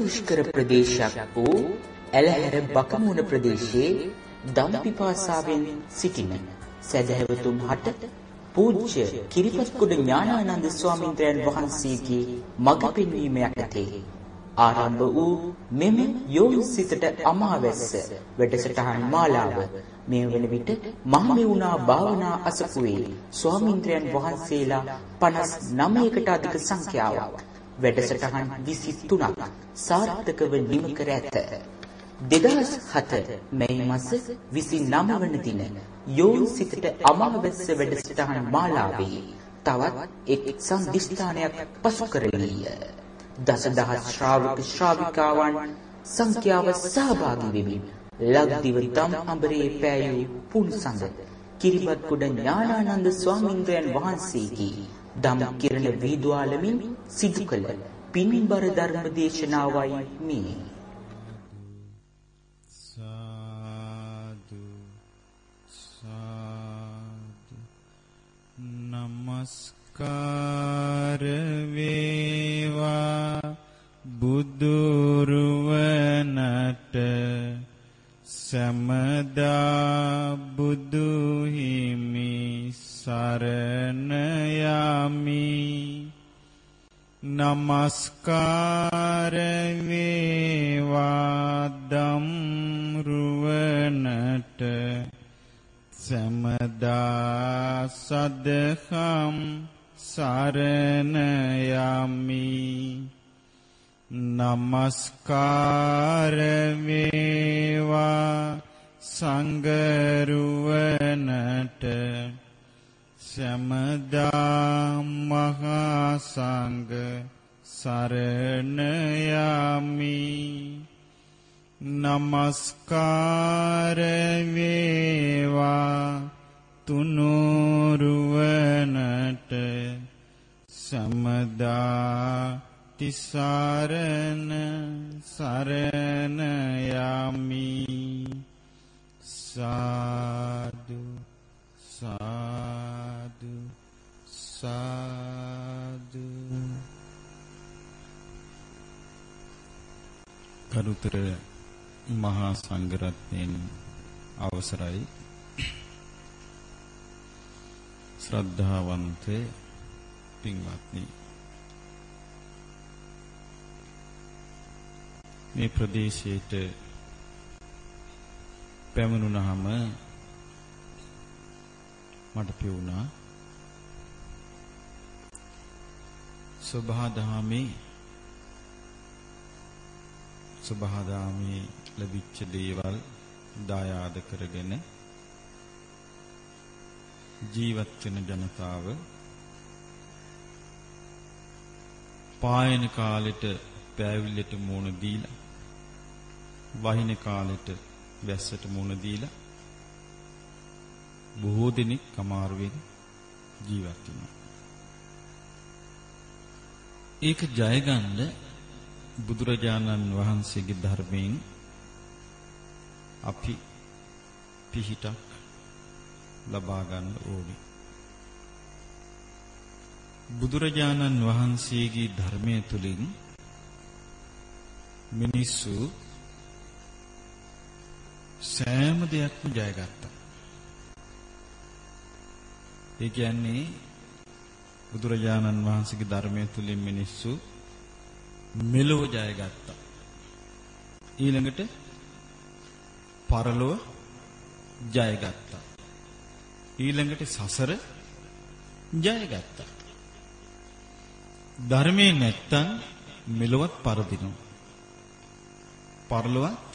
දුෂ්කර ප්‍රදේශයක් වූ ඇලහැර බකමුණ ප්‍රදේශයේ දම් පිපාසාවෙන් සිටින සදහැවතුම් හට පූජ්‍ය කිරිපත්කුඩ ඥානානන්ද ස්වාමීන්ද්‍රයන් වහන්සේගේ මඟ පෙන්වීම යටතේ ආරම්භ වූ මෙම යෝනිසිතට අමාවැස්ස වැඩසටහන් මාලාව මේ වන විට මහමෙවුනා භාවනා අසපුවේ ස්වාමීන්ද්‍රයන් වහන්සේලා 59කට අධික සංඛ්‍යාවක්. වැඩසටහන් 23ක් සාර්ථකව නිම කර ඇත. 2007 මැයි මාස 29 වන දින යෝන් සිතට අමාවැස්ස වැඩසටහන් මාලාවේ තවත් එක් සම්දිස්ථානයක් පසු කරලීය. දසදහස් ශ්‍රාවක ශ්‍රාවිකාවන් සංඛ්‍යාව සහභාගී වෙමින් ලක්දිව දම් අඹරේ පෑයූ පුන්සඳ කිරිබත්ගොඩ ඥානානන්ද ස්වාමීන්ද්‍රයන් වහන්සේගේ දම් කිරණ වීදුවාලමින් සිදු කළ පින්බර ධර්ම දේශනාවයි මේ. සාදු සාදු නමස්කාර වේවා බුදුරුවනට සමදා බුදු හිමි සරණ යමි. නමස්කාර වේවා දම්රුවනට සමදා සදහම් සරණ යමි. නමස්කාර වේවා සංගරුවනට සමදා මහා සංඝ සරණ යමි නමස්කාර වේවා තුනුරුවනට සමදා තිසරණ සරණ යමි සාදු සාදු සාදු. කරුතර මහා සංඝරත්නයන් අවසරයි. ශ්‍රද්ධාවන්ත පින්වත්නි මේ ප්‍රදේශයට පැමිණුණාම මට පියුණා සබහාදහමේ සබහාදහමේ ලැබිච්ච දේවල් දායාද කරගෙන ජීවත් වෙන ජනතාව පායන කාලෙට පෑවිල්ලට මුණ දීලා වහින කාලෙට වැස්සට මුණ දීලා බොහෝ දෙනෙක් අමාරුවෙන් ජීවත් වෙනවා. ඒක ජයගන්න බුදුරජාණන් වහන්සේගේ ධර්මයෙන් අපි පිහිටක් ලබා ගන්න ඕනේ. බුදුරජාණන් වහන්සේගේ ධර්මය තුලින් මිනිස්සු සෑම දෙයක්ම ජයගත්තා. ඒ කියන්නේ බුදුරජාණන් වහන්සේගේ ධර්මය තුලින් මිනිස්සු මෙලොව ජයගත්තා. ඊළඟට පරලොව ජයගත්තා. ඊළඟට සසර ජයගත්තා. ධර්මයේ නැත්තම් මෙලොවත් පරදිනවා. පරලොවත්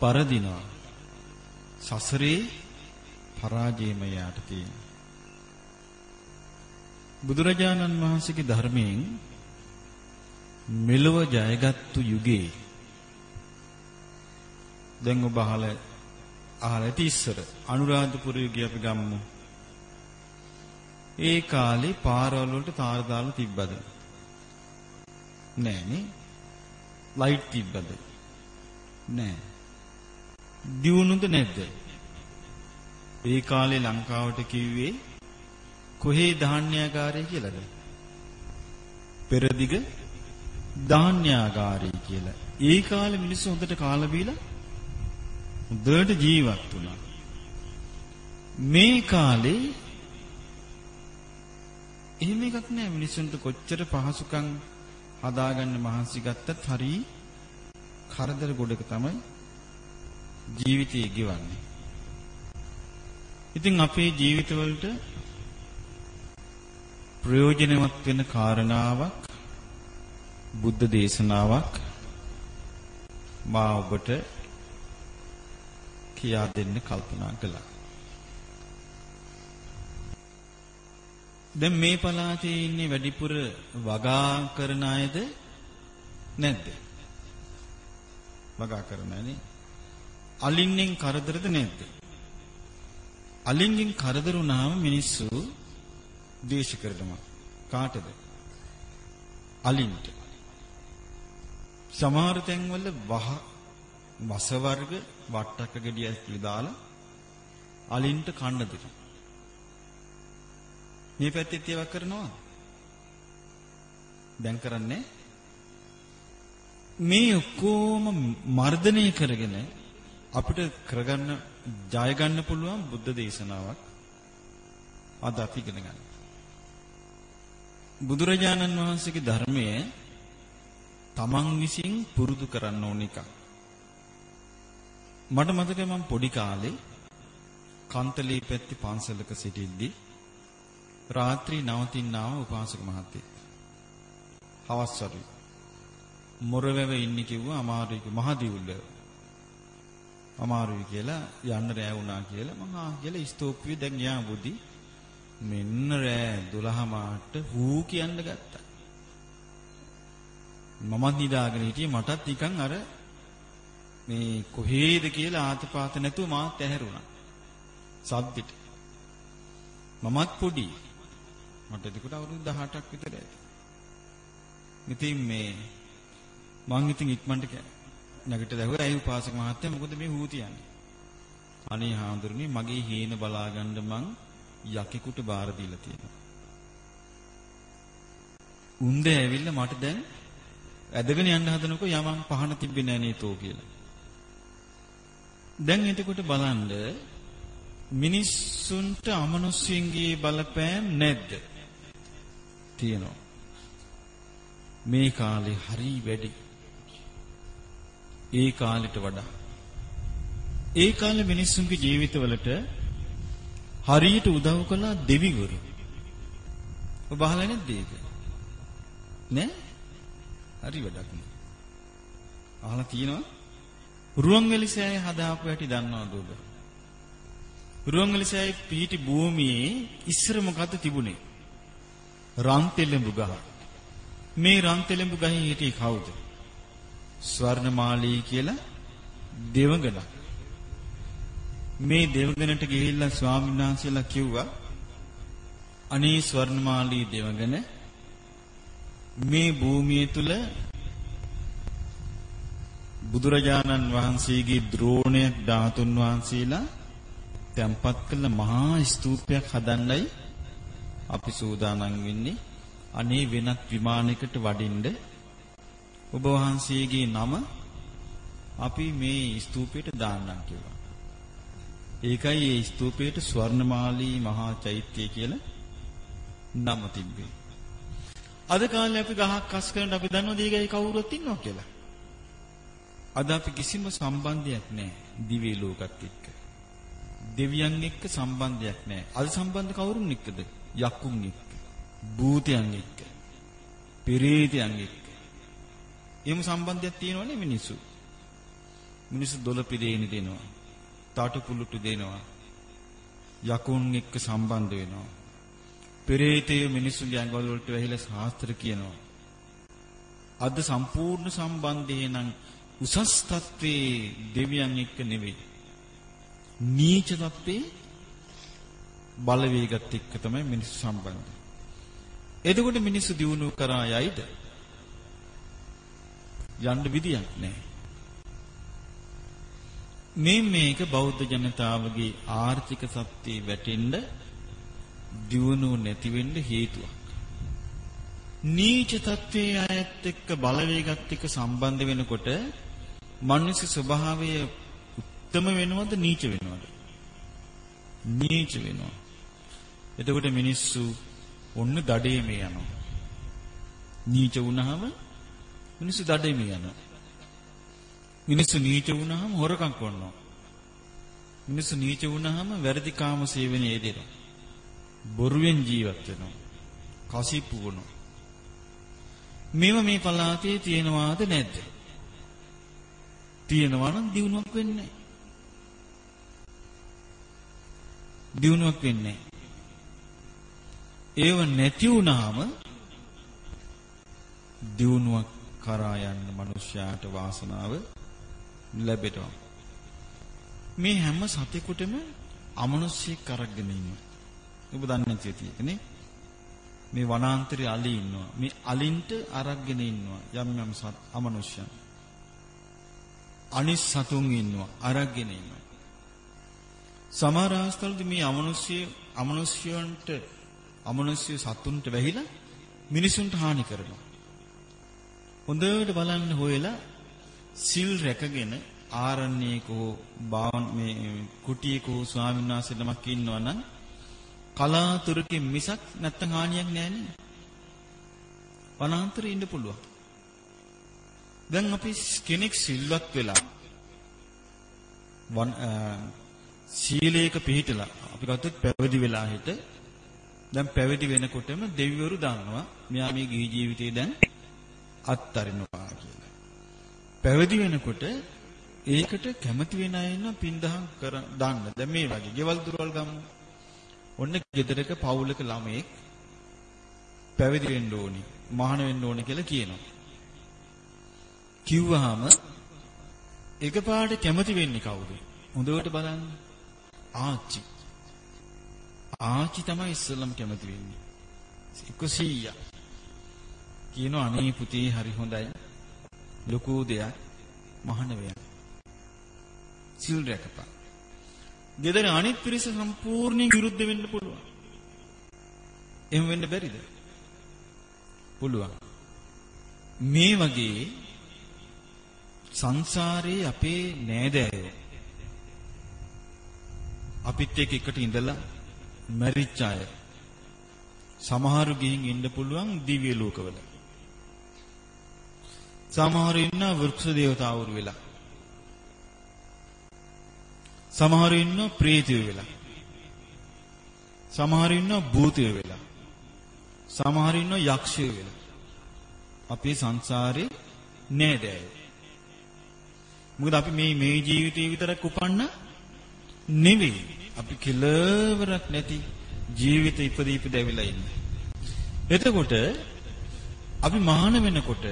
පරදිනවා. සසරේ පරාජයම යාට තියෙනවා. බුදුරජාණන් වහන්සේගේ ධර්මයෙන් මෙලොව ජයගත්තු යුගයේ දැන් ඔබ අහලා අහලා ඇති ඉස්සර අනුරාධපුර යුගය අපි ගමු. ඒ කාලේ පාරවල් වලට තාර දාලා තිබ්බද? නෑනේ. ලයිට් තිබ්බද? නෑ. දියුණුද නැද්ද? ඒ කාලේ ලංකාවට කිව්වේ කොහේ ධාන්‍යාගාරය කියලාද? පෙරදිග ධාන්‍යාගාරී කියලා. ඒ කාලේ මිනිස්සු හොඳට කාලා බීලා හොඳට ජීවත් වුණා. මේ කාලේ එහෙම එකක් නෑ මිනිස්සුන්ට කොච්චර පහසුකම් හදාගන්න මහන්සි ගත්තත් හරි කරදර ගොඩක තමයි ජීවිතය ගෙවන්නේ. ඉතින් අපේ ජීවිතවලට ප්‍රයෝජනවත් වෙන කාරණාවක් බුද්ධ දේශනාවක් මා ඔබට කියා දෙන්න කල්පනා කළා. දැන් මේ පළාතේ ඉන්නේ වැඩිපුර වගා කරන අයද නැද්ද? වගා කරන අයනේ. අලින්නෙන් කරදරද නැද්ද? අලින්ගෙන් කරදර වුණාම මිනිස්සු ද්වේෂ කරනවා. කාටද? අලින්ට. සමහර තැන්වල වහ වස වර්ග වට්ටක ගෙඩිය ඇතුළේ දාලා අලින්ට කන්න දෙනවා. මේ පැත්තෙත් ඒවක් කරනවා. දැන් කරන්නේ මේ ඔක්කොම මර්ධනය කරගෙන අපිට කරගන්න ජය ගන්න පුළුවන් බුද්ධ දේශනාවක් අද අපි ඉගෙන ගන්න. බුදුරජාණන් වහන්සේගේ ධර්මය තමන් විසින් පුරුදු කරන්න ඕන එකක්. මට මතකයි මම පොඩි කාලේ කන්තලී පැත්තේ පන්සලක සිටිද්දී රාත්‍රී නවතින්නාව උපාසක මහත්තයෙක්. හවස් වරුයි. මොරවැව ඉන්නේ කිව්වා අමාරුයි මහදිවුල්ල. අමාරුයි කියලා යන්න රෑ වුණා කියලා මම ආ කියලා ස්තෝප්පිය දැන් යා බුදි මෙන්න රෑ 12 මාට හූ කියන්න ගත්තා. මමත් නිදාගෙන හිටියේ මටත් නිකන් අර මේ කොහේද කියලා ආතපාත නැතුව මාත් ඇහැරුණා. සද්දෙට. මමත් පොඩි. මට එතකොට අවුරුදු 18ක් විතර ඇති. ඉතින් මේ මං ඉතින් ඉක්මනට නැගිට දැහුවා ඇයි උපාසක මහත්තයා මොකද මේ හූ තියන්නේ? අනේ හාමුදුරනේ මගේ හේන බලාගන්න මං යකෙකුට බාර දීලා තියෙනවා. උන්දේ ඇවිල්ලා මට දැන් ඇදගෙන යන්න හදනකො යමන් පහන තිබ්බේ නෑ නේතෝ කියලා. දැන් එතකොට බලන්න මිනිස්සුන්ට අමනුෂ්‍යයන්ගේ බලපෑම් නැද්ද? තියෙනවා. මේ කාලේ හරි වැඩි. ඒ කාලෙට වඩා. ඒ කාලේ මිනිස්සුන්ගේ ජීවිතවලට හරියට උදව් කළා දෙවිවරු. ඔබ අහලා නැද්ද ඒක? නෑ? හරි වැඩක් නෑ. අහලා තියෙනවා? රුවන්වැලි සෑය හදාපු හැටි දන්නවද ඔබ? රුවන්වැලි සෑය පිහිටි භූමියේ ඉස්සර මොකද්ද තිබුණේ? රන් තෙලඹු ගහ. මේ රන් තෙලඹු ගහේ හිටියේ කවුද? ස්වර්ණමාලී කියලා දෙවඟනක්. මේ දෙවඟනට ගිහිල්ලා ස්වාමීන් වහන්සේලා කිව්වා අනේ ස්වර්ණමාලී දෙවඟන මේ භූමිය තුල බුදුරජාණන් වහන්සේගේ ද්‍රෝණයක් ධාතුන් වහන්සේලා තැන්පත් කළ මහා ස්තූපයක් හදන්නයි අපි සූදානම් වෙන්නේ අනේ වෙනත් විමානයකට වඩින්න ඔබ වහන්සේගේ නම අපි මේ ස්තූපයට දාන්නම් කිව්වා. ඒකයි ඒ ස්තූපයට ස්වර්ණමාලී මහා චෛත්‍ය කියලා නම තිබ්බේ. අද කාලේ අපි ගහක් කස් කරනකොට අපි දන්නවද ඒකයි කවුරුත් ඉන්නවා කියලා. අද අපි කිසිම සම්බන්ධයක් නැහැ දිව්‍ය ලෝකත් එක්ක. දෙවියන් එක්ක සම්බන්ධයක් නැහැ. අද සම්බන්ධ කවුරුන් එක්කද? යක්කුන් එක්ක. භූතයන් එක්ක. පෙරේතයන් එක්ක. එහෙම සම්බන්ධයක් තියෙනවනේ මිනිස්සු. මිනිස්සු දොළ පිරේනි දෙනවා. තාටු පුලුටු දෙනවා. යකුන් එක්ක සම්බන්ධ වෙනවා. පෙරේතය මිනිස්සුන්ගේ ඇඟවල වලට වැහිලා ශාස්ත්‍ර කියනවා. අද සම්පූර්ණ සම්බන්ධය නම් උසස් තත්ත්වයේ දෙවියන් එක්ක නෙවෙයි. නීච තත්ත්වයේ බලවේගත් එක්ක තමයි මිනිස්සු සම්බන්ධ. එතකොට මිනිස්සු දියුණුව කරා යයිද? යන්න විදියක් නැහැ. මේ මේක බෞද්ධ ජනතාවගේ ආර්ථික සත්‍යය වැටෙන්න දියුණුව නැති වෙන්න හේතුවක්. නීච තත්වයේ අයත් එක්ක බලවේගත් එක්ක සම්බන්ධ වෙනකොට මනුස්ස ස්වභාවය උත්තම වෙනවද නීච වෙනවද? නීච වෙනවා. එතකොට මිනිස්සු ඔන්න දඩේමේ යනවා. නීච වුණාම මිනිස්සු දඩේමේ යනවා. මිනිස්සු නීච වුණාම හොරකම් කරනවා. මිනිස්සු නීච වුණාම වැරදි කාම සේවනයේ යෙදෙනවා. බොරුවෙන් ජීවත් වෙනවා. කසිප්පු වුණා. මේව මේ පළාතේ තියෙනවාද නැද්ද? තියෙනවා නම් දිනුවක් වෙන්නේ නැහැ. දිනුවක් වෙන්නේ නැහැ. ඒව නැති වුණාම දිනුවක් කරා යන්න මිනිස්යාට වාසනාව ලැබෙනවා. මේ හැම සතෙකුටම අමනුෂ්‍යෙක් අරගෙන ඉන්නවා. ඔබ දන්නේ නැති තියෙන්නේ. මේ වනාන්තරයේ අලි ඉන්නවා. මේ අලින්ට අරගෙන ඉන්නවා යම් යම් සත් අමනුෂ්‍යයන්. අනිස් සතුන් ඉන්නවා අරගෙන ඉන්නවා. සමහර අවස්ථවලදී මේ අමනුෂ්‍ය අමනුෂ්‍යයන්ට අමනුෂ්‍ය සතුන්ට වැහිලා මිනිසුන්ට හානි කරනවා. හොඳට බලන්න හොයලා සිල් රැකගෙන ආරණ්‍යයක හෝ භාවන් මේ කුටියක හෝ ස්වාමීන් වහන්සේ නමක් ඉන්නවා නම් කලාතුරකින් මිසක් නැත්තම් හානියක් නෑනේ. වනාන්තරේ ඉන්න පුළුවන්. දැන් අපි කෙනෙක් සිල්වත් වෙලා වන් සීලයක පිළිහිටලා අපි ගත්තොත් පැවිදි වෙලා හිට දැන් පැවිදි වෙනකොටම දෙවිවරු දන්නවා මෙයා මේ ගිහි ජීවිතේ දැන් අත්තරිනවා කියලා. පැවිදි වෙනකොට ඒකට කැමති වෙන අය ඉන්න පින්දහම් කර දාන්න. දැන් මේ වගේ ගෙවල් දොරවල් ගමු. ඔන්න ගෙදරක පවුලක ළමයෙක් පැවිදි වෙන්න ඕනි, මහාන වෙන්න ඕනි කියලා කියනවා. කිව්වහම එකපාරට කැමති වෙන්නේ කවුද? හොඳට බලන්න. ආච්චි. ආච්චි තමයි ඉස්සෙල්ලම කැමති වෙන්නේ. 100. කියනවා අනේ පුතේ හරි හොඳයි. ලොකු දෙයක් මහාන වෙන්න. සිල් රැකපන්. ගෙදර අනිත් පිරිස සම්පූර්ණයෙන් විරුද්ධ වෙන්න පුළුවන්. එහෙම වෙන්න බැරිද? පුළුවන්. මේ වගේ සංසාරේ අපේ නෑදෑයෝ අපිත් එක්ක එකට ඉඳලා මැරිච්ච අය සමහරු ගිහින් ඉන්න පුළුවන් දිව්‍ය ලෝකවල. සමහරු ඉන්න වෘක්ෂ දේවතාවුරු වෙලා. සමහරු ඉන්නවා ප්‍රේතයෝ වෙලා. සමහරු ඉන්නවා භූතයෝ වෙලා. සමහරු ඉන්නවා යක්ෂයෝ වෙලා. අපේ සංසාරේ නෑදෑයෝ. මොකද අපි මේ මේ ජීවිතේ විතරක් උපන්න නෙවෙයි. අපි කෙලවරක් නැති ජීවිත ඉපදී ඉපදවිලා ඉන්නේ. එතකොට අපි මහාන වෙනකොට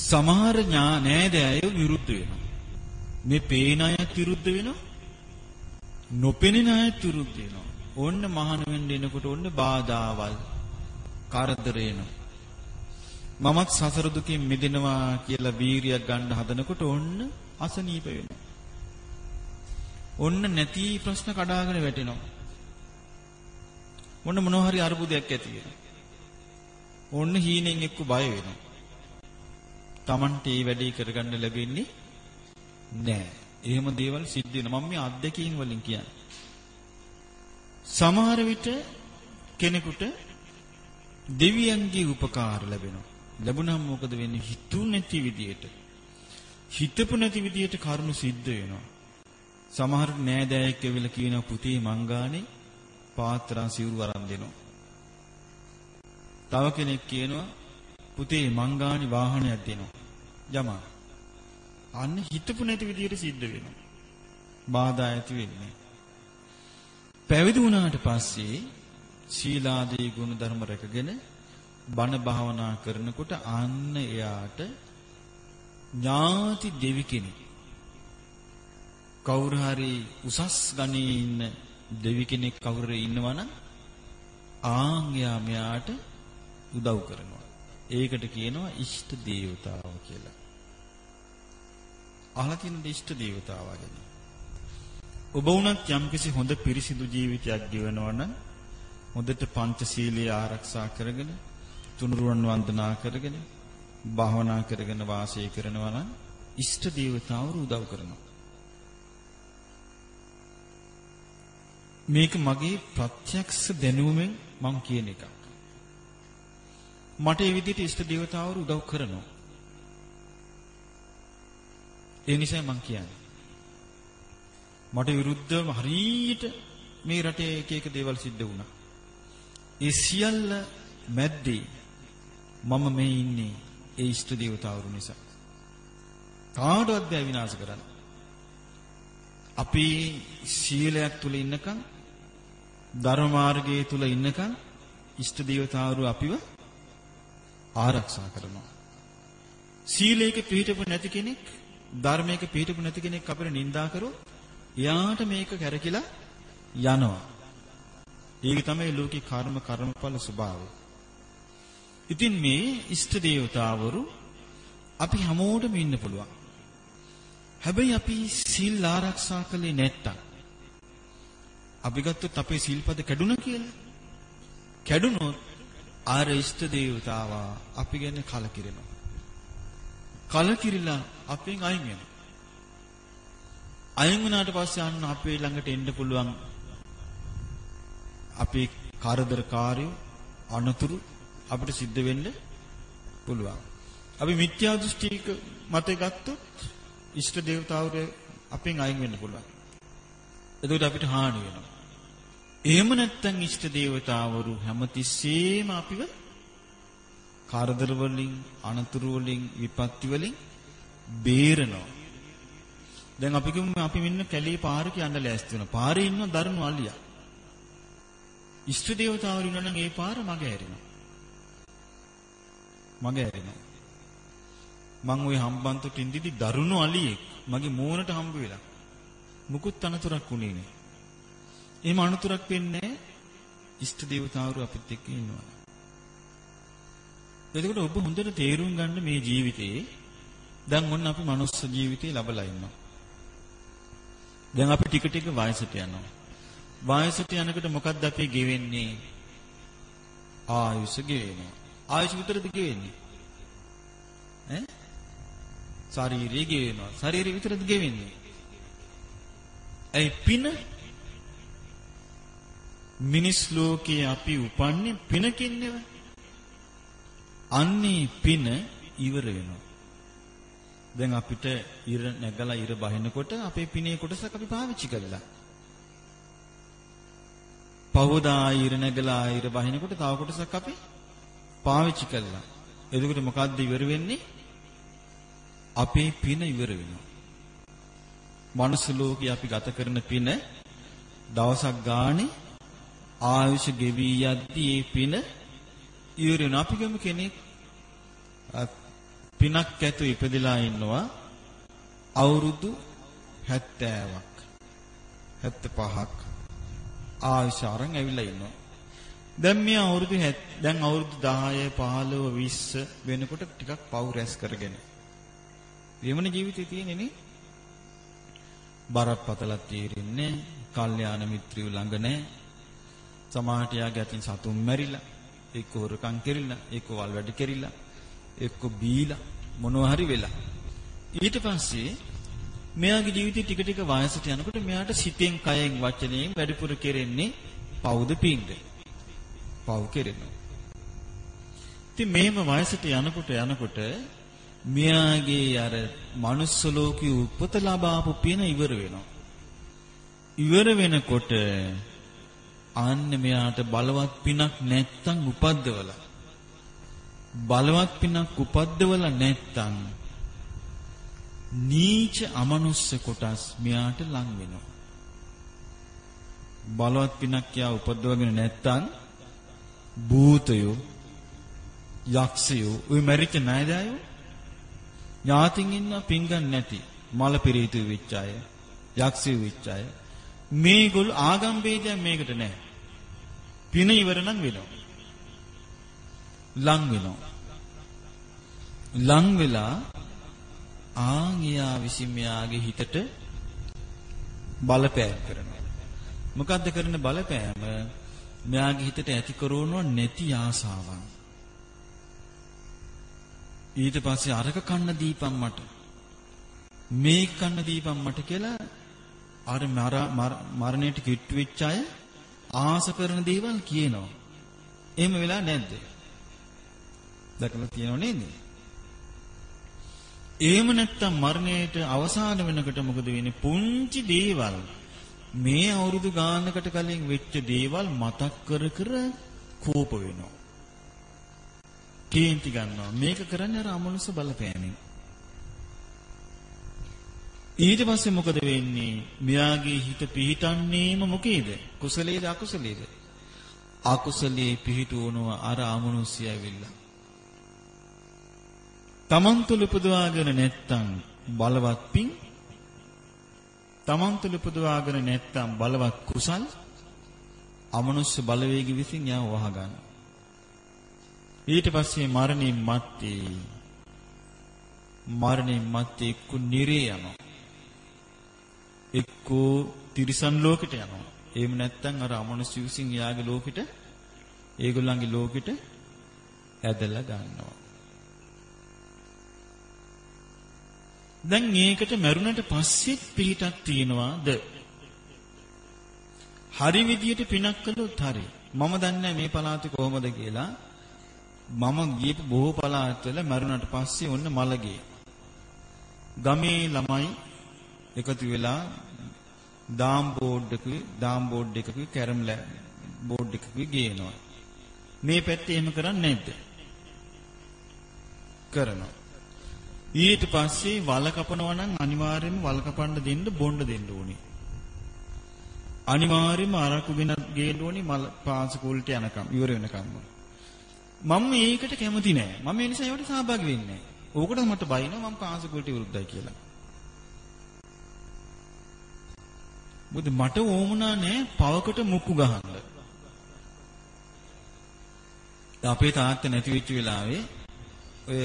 සමහර ඥා නෑදෑයෝ විරුද්ධ වෙනවා. මේ පේන අයත් විරුද්ධ වෙනවා. නොපෙනෙන අයත් විරුද්ධ වෙනවා. ඕන්න මහාන වෙන්න එනකොට ඕන්න බාධාවල් කරදර එනවා. මමත් සසර දුකින් මිදෙනවා කියලා වීරියක් ගන්න හදනකොට ඕන්න අසනීප වෙනවා. ඔන්න නැති ප්‍රශ්න කඩාගෙන වැටෙනවා. ඔන්න මොනවා හරි අරුබුදයක් ඇති වෙනවා. ඔන්න හීනෙන් එක්ක බය වෙනවා. Tamante මේ වැඩේ කරගන්න ලැබෙන්නේ නෑ. එහෙම දේවල් සිද්ධ වෙනවා. මම මේ අත්දැකීම් වලින් කියන්නේ. සමහර විට කෙනෙකුට දෙවියන්ගේ උපකාර ලැබෙනවා. ලැබුණාම මොකද වෙන්නේ? හිතු නැති විදියට. හිතපු නැති විදියට කරුණු සිද්ධ වෙනවා. සමහර නෑදෑයෙක් ඇවිල්ලා කියනවා පුතේ මංගානේ පාත්‍රා සිවුරු වරන් දෙනවා. තව කෙනෙක් කියනවා පුතේ මංගානේ වාහනයක් දෙනවා. යමා අන්න හිතපු නැති විදියට සිද්ධ වෙනවා. බාධා ඇති වෙන්නේ. පැවිදි වුණාට පස්සේ ශීලාදී ගුණ ධර්ම රැකගෙන බණ භාවනා කරනකොට අන්න එයාට ඥාති දෙවි කෙනෙක් කවුරු හරි උසස් ගණේ ඉන්න දෙවි කෙනෙක් කවුරු ඉන්නවනම් ආන් එයා මෙයාට උදව් කරනවා. ඒකට කියනවා ඉෂ්ට දේවතාව කියලා. අහලා තියෙන දිෂ්ඨ දේවතාවා ගැන. ඔබ වුණත් යම්කිසි හොඳ පිරිසිදු ජීවිතයක් ගෙවනවා නම් හොඳට පංචශීලයේ ආරක්ෂා කරගෙන තුනුරුවන් වන්දනා කරගෙන භාවනා කරගෙන වාසය කරනවා නම් ඉෂ්ට දේවතාවරු උදව් කරනවා. මේක මගේ ප්‍රත්‍යක්ෂ දැනුමෙන් මම කියන එකක්. මට ඒ විදිහට ඉෂ්ට දේවතාවරු උදව් කරනවා. ඒ නිසා මම කියන්නේ. මට විරුද්ධව හරියට මේ රටේ එක එක දේවල් සිද්ධ වුණා. ඒ සියල්ල මැද්දේ මම මේ ඉන්නේ ඒ ඉෂ්ට දේවතාවරු නිසා. කාටවත් බෑ විනාශ කරන්න. අපි සීලයක් තුල ඉන්නකම් ධර්ම මාර්ගයේ තුල ඉන්නකම් ඉෂ්ට දේවතාවරු අපිව ආරක්ෂා කරනවා. සීලයක පිළිපෙප නැති කෙනෙක් ධර්මයක පිළිපෙප නැති කෙනෙක් අපිට නිඳා කරොත් එයාට මේක කැරකිලා යනවා. ඒක තමයි ලෝකේ කර්ම කර්මඵල ස්වභාවය. ඉතින් මේ ඉෂ්ට දේවතාවරු අපි හැමෝටම ඉන්න පුළුවන්. හැබැයි අපි සීල් ආරක්ෂා කළේ නැත්තම් අපි ගත්තොත් අපේ සීල්පද කැඩුණා කියලා. කැඩුනොත් ආර ඉෂ්ට දේවතාවා අපි ගැන කලකිරෙනවා. කලකිරිලා අපෙන් අයින් වෙනවා. අයින් වුණාට පස්සේ අන්න අපේ ළඟට එන්න පුළුවන් අපේ කාර්යදරකාරයෝ අනතුරු අපිට සිද්ධ වෙන්න පුළුවන්. අපි මිත්‍යා දෘෂ්ටික මතය ගත්තොත් ඉෂ්ට දේවතාවරු අපෙන් අයින් වෙන්න පුළුවන්. එතකොට අපිට හානි වෙනවා. එහෙම නැත්නම් ඉෂ්ට දේවතාවරු හැමතිස්සෙම අපිව කාර්දර වලින් අනතුරු වලින් විපත්ති වලින් බේරනවා. දැන් අපි කිව්ව අපි මෙන්න කැලේ පාරක යන්න ලෑස්ති වෙනවා. පාරේ ඉන්න දරුණු අලියා. ඉෂ්ට දේවතාවරු ඉන්නා නම් ඒ පාර මග ඇරෙනවා. මග ඇරෙනවා. මං ওই හම්බන්තොට ඉඳිදි දරුණු අලියෙක් මගේ මූණට හම්බ වෙලා. මුකුත් අනතුරක් උනේ නෑ. එහෙම අනතුරක් වෙන්නේ ඉෂ්ට දේවතාවරු අපිත් එක්ක ඉන්නවා. එතකොට ඔබ හොඳට තේරුම් ගන්න මේ ජීවිතේ දැන් ඔන්න අපි මනුස්ස ජීවිතේ ලබලා ඉන්නවා. දැන් අපි ටික ටික වයසට යනවා. වයසට යනකොට මොකද්ද අපි ගෙවෙන්නේ? ආයුෂ ගෙවෙනවා. ආයුෂ විතරද ගෙවෙන්නේ? ඈ? ශාරීරිය ගෙවෙනවා. ශාරීරිය විතරද ගෙවෙන්නේ? ඇයි පින? මිනිස් ලෝකයේ අපි උපන්නේ පිනකින් නෙවෙයි. අන්නේ පින ඉවර වෙනවා. දැන් අපිට ඉර නැගලා ඉර බහිනකොට අපේ පිනේ කොටසක් අපි පාවිච්චි කළා. පවදා ඉර නැගලා ඉර බහිනකොට තව කොටසක් අපි පාවිච්චි කළා. එතකොට මොකද්ද ඉවර වෙන්නේ? අපේ පින ඉවර වෙනවා. මනුස්ස ලෝකේ අපි ගත කරන පින දවසක් ගානේ ආයුෂ ගෙවි යද්දී ඒ පින ඉවර වෙනවා. අපි ගමු කෙනෙක් පිනක් ඇතු ඉපදලා ඉන්නවා අවුරුදු 70ක් 75ක් ආයුෂ අරන් ඇවිල්ලා ඉන්නවා. දැන් මේ අවුරුදු දැන් අවුරුදු 10 15 20 වෙනකොට ටිකක් පව් රැස් කරගෙන. විමන ජීවිතේ තියෙන්නේ නේ. බරපතලක් තීරෙන්නේ, කල්යාණ මිත්‍රියු ළඟ නැහැ. සමාහටියාගේ අතින් සතුන් මැරිලා, එක්ක හොරකම් කෙරිලා, එක්ක වල් වැඩ කෙරිලා, එක්ක බීලා මොනවා හරි වෙලා. ඊට පස්සේ මෙයාගේ ජීවිතේ ටික ටික වයසට යනකොට මෙයාට සිතෙන් කයෙන් වචනයෙන් වැඩිපුර කෙරෙන්නේ පවුද පින්ද? පව් කෙරෙනවා. ඉතින් මෙහෙම වයසට යනකොට යනකොට මෙයාගේ අර manuss ලෝකයේ උපත ලබාපු පින ඉවර වෙනවා. ඉවර වෙනකොට අන්න මෙයාට බලවත් පිනක් නැත්තම් උපද්දවලා බලවත් පිනක් උපද්දවලා නැත්තම් නීච අමනුස්ස කොටස් මෙයාට ලං වෙනවා. බලවත් පිනක් යා උපද්දවගෙන නැත්තම් භූතයෝ යක්ෂයෝ ওই මරිච්ච ණයදායෝ ඥාතින් ඉන්න පිංගන් නැති මල පිරීතු වෙච්ච අය යක්ෂයෝ වෙච්ච අය මේගොල්ලෝ ආගම් ભેදයක් මේකට නැහැ. පින ඉවර නම් වෙනවා. ලං වෙනවා. ලං වෙලා ආගියා විසින් මෙයාගේ හිතට බලපෑම් කරනවා. මොකද්ද කරන බලපෑම? මෙයාගේ හිතට ඇති කරවන නැති ආසාවන්. ඊට පස්සේ අරක කන්න දීපම් මට. මේක කන්න දීපම් මට කියලා අර මරණයට කිට්ටු වෙච්ච අය ආස කරන දේවල් කියනවා. එහෙම වෙලා නැද්ද? දැකලා තියෙනව නේද? එහෙම නැත්තම් මරණයට අවසාන වෙනකොට මොකද වෙන්නේ? පුංචි දේවල් මේ අවුරුදු ගානකට කලින් වෙච්ච දේවල් මතක් කර කර කෝප වෙනවා. කේන්ති ගන්නවා. මේක කරන්නේ අර අමනුෂ්‍ය බලපෑමෙන්. ඊට පස්සේ මොකද වෙන්නේ? මෙයාගේ හිත පිහිටන්නේම මොකේද? කුසලයේද අකුසලයේද? අකුසලයේ පිහිටවනවා අර අමනුෂ්‍යය ඇවිල්ලා. තමන් තුළ උපදවාගෙන නැත්තම් බලවත් පිං තමන් තුළ උපදවාගෙන නැත්තම් බලවත් කුසල් අමනුෂ්‍ය බලවේග විසින් යාව වහගන්න. ඊට පස්සේ මරණින් මත්තේ මරණින් මත්තේ එක්ක නිරේ යනවා. එක්ක තිරිසන් ලෝකෙට යනවා. එහෙම නැත්නම් අර අමනුෂ්‍ය විසින් යාගේ ලෝකෙට ඒගොල්ලන්ගේ ලෝකෙට ඇදලා ගන්නවා. දැන් මේකට මරුණට පස්සෙත් පිහිටක් තියනවාද? හරි විදියට පිනක් කළොත් හරි. මම දන්නේ මේ පළාතේ කොහොමද කියලා. මම ගියපු බොහෝ පළාත්වල මරුණට පස්සේ ඔන්න මලගේ. ගමේ ළමයි එකතු වෙලා දාම් බෝඩ් එක දාම් බෝඩ් එකක කැරම් බෝඩ් එකක ගේනවා. මේ පැත්තේ එහෙම කරන්නේ නැද්ද? කරනවා. ඊට පස්සේ වල කපනවා නම් අනිවාර්යයෙන්ම වල කපන්න දෙන්න බොණ්ඩ දෙන්න ඕනේ. අනිවාර්යයෙන්ම අරක්කු ගෙන ගේන්න ඕනේ මල පාසකූලට යනකම් ඉවර වෙනකම්. මම මේකට කැමති නෑ. මම ඒ නිසා ඒවට සහභාගී වෙන්නේ නෑ. ඕකට මට බයිනවා මම පාසකූලට විරුද්ධයි කියලා. මොකද මට ඕමුණා නෑ පවකට මුක්කු ගහන්න. අපේ තාත්තා නැති වෙච්ච වෙලාවේ ඔය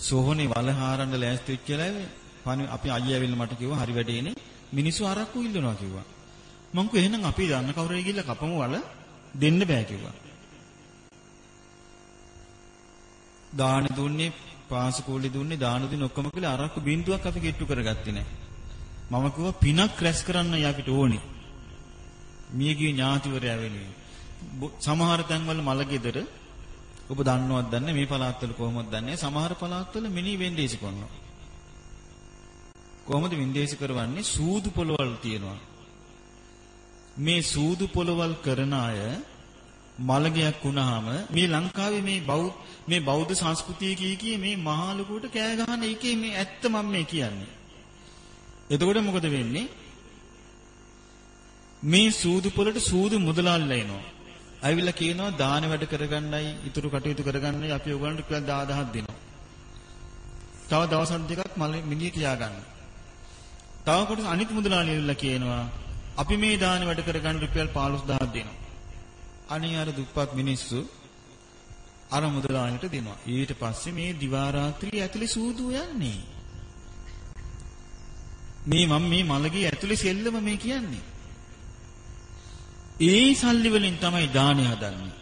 සෝහනේ වල හාරන්න ලෑස්ති වෙච්ච වෙලාවේ අපි අයියා ඇවිල්ලා මට කිව්වා හරි වැඩේනේ මිනිස්සු අරක්කු ඉල්ලනවා කිව්වා. මං කිව්වා එහෙනම් අපි දන්න කවුරුයි ගිහලා කපමු වල දෙන්න බෑ කිව්වා. දාන දුන්නේ පාසකෝලි දුන්නේ දාන දුන්නේ ඔක්කොම කියලා අරක්කු බින්දුවක් අපි ගෙට්ටු කරගත්තේ නැහැ. මම කිව්වා පිනක් රැස් කරන්නයි අපිට ඕනේ. මියගිය ඥාතිවරයා වෙනුවෙන්. සමහර තැන්වල මලගෙදර ඔබ දන්නවද දන්නේ මේ පළාත්වල කොහොමද දන්නේ සමහර පළාත්වල මිනි වෙන්දේසි කරනවා. කොහොමද වෙන්දේසි කරවන්නේ සූදු පොළවල් තියෙනවා. මේ සූදු පොළවල් කරන අය මලගයක් වුණාම මේ ලංකාවේ මේ බෞද්ධ මේ බෞද්ධ සංස්කෘතිය කී කී මේ මහා ලොකුවට කෑ ගහන එකේ මේ ඇත්ත මම මේ කියන්නේ. එතකොට මොකද වෙන්නේ? මේ සූදු පොළට සූදු මුදලාල්ලා එනවා. ඇවිල්ලා කියනවා දාන වැඩ කරගන්නයි, ඉතුරු කටයුතු කරගන්නයි අපි ඔයගොල්ලන්ට කියලා 10000ක් දෙනවා. තව දවස් දෙකක් මල මිනිහ තියාගන්න. තව කොටස අනිත් මුදලාලියලා කියනවා අපි මේ දාන වැඩ කරගන්න රුපියල් 15000ක් දෙනවා. අනේ අර දුප්පත් මිනිස්සු අර මුදලාලියට දෙනවා. ඊට පස්සේ මේ දිවා රාත්‍රිය ඇතුලේ සූදු යන්නේ. මේ මම මේ මලගේ ඇතුලේ සෙල්ලම මේ කියන්නේ. ඒ සල්ලි වලින් තමයි දානය හදන්නේ.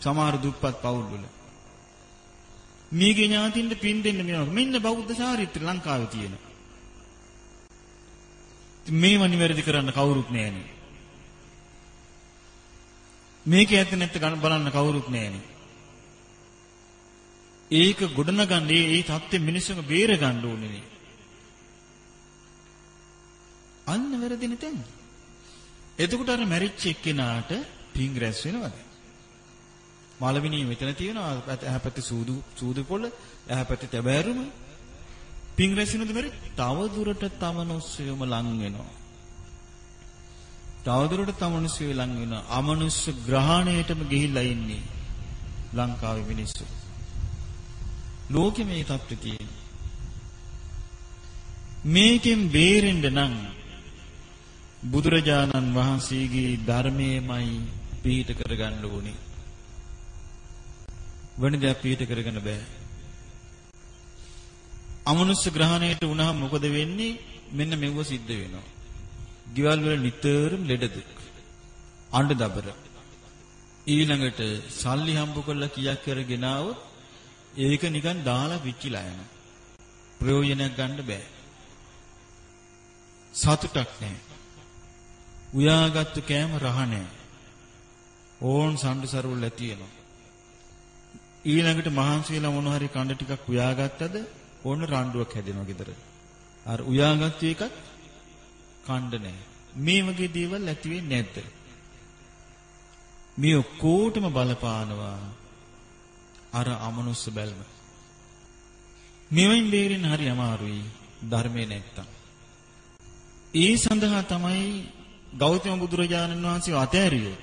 සමහර දුප්පත් පවුල් වල. මේගේ ඥාතින්ට පින් දෙන්න මෙනවා. මෙන්න බෞද්ධ චාරිත්‍ර ලංකාවේ තියෙන. මේව නිවැරදි කරන්න කවුරුත් නැහැනේ. මේක ඇත්ත නැත්ත ගන්න බලන්න කවුරුත් නැහැනේ. ඒක ගොඩනගන්න ඒ ඒ தත්ත්වෙ මිනිස්සුන්ව බේර ගන්න ඕනේ. අන්න වැරදින තැන. එතකොට අර මැරිච්ච එක්කෙනාට පිං රැස් වෙනවද? මලවිනිය මෙතන තියෙනවා ඇහැපැත්තේ සූදු සූදු පොළ ඇහැපැත්තේ තැබෑරුම පිං රැස් වෙනවද මෙරි? තව දුරට තමනුස්සයම ලං වෙනවා. තව දුරට තමනුස්සය ලං වෙනවා. අමනුෂ්‍ය ග්‍රහණයටම ගිහිල්ලා ඉන්නේ ලංකාවේ මිනිස්සු. ලෝකෙ මේ තත්ත්වය තියෙනවා. මේකෙන් බේරෙන්න නම් බුදුරජාණන් වහන්සේගේ ධර්මයේමයි පිහිට කරගන්න ඕනේ. වෙන දෙයක් පිහිට කරගන්න බෑ. අමනුෂ්‍ය ග්‍රහණයට වුණාම මොකද වෙන්නේ? මෙන්න මෙව සිද්ධ වෙනවා. ගෙවල් වල නිතරම ලෙඩ දුක්. අඬ දබර. ඊළඟට සල්ලි හම්බ කරලා කීයක් කරගෙන આવොත් ඒක නිකන් දාලා විකිලා යනවා. ප්‍රයෝජනයක් ගන්න බෑ. සතුටක් නැහැ. උයාගත්තු කෑම රහ නැහැ. ඕන් සම්ඩ සරුවල් ඇතිවෙනවා. ඊළඟට මහන්සි වෙලා මොන හරි කණ්ඩ ටිකක් උයාගත්තද ඕන රණ්ඩුවක් හැදෙනවා ගෙදර. අර උයාගත්තු එකත් කණ්ඩ නැහැ. මේ වගේ දේවල් ඇති වෙන්නේ නැද්ද? මේ ඔක්කොටම බලපානවා අර අමනුස්ස බැල්ම. මෙවෙන් බේරෙන්න හරි අමාරුයි ධර්මේ නැත්තම්. ඒ සඳහා තමයි ගෞතම බුදුරජාණන් වහන්සේ අතෑරියොත්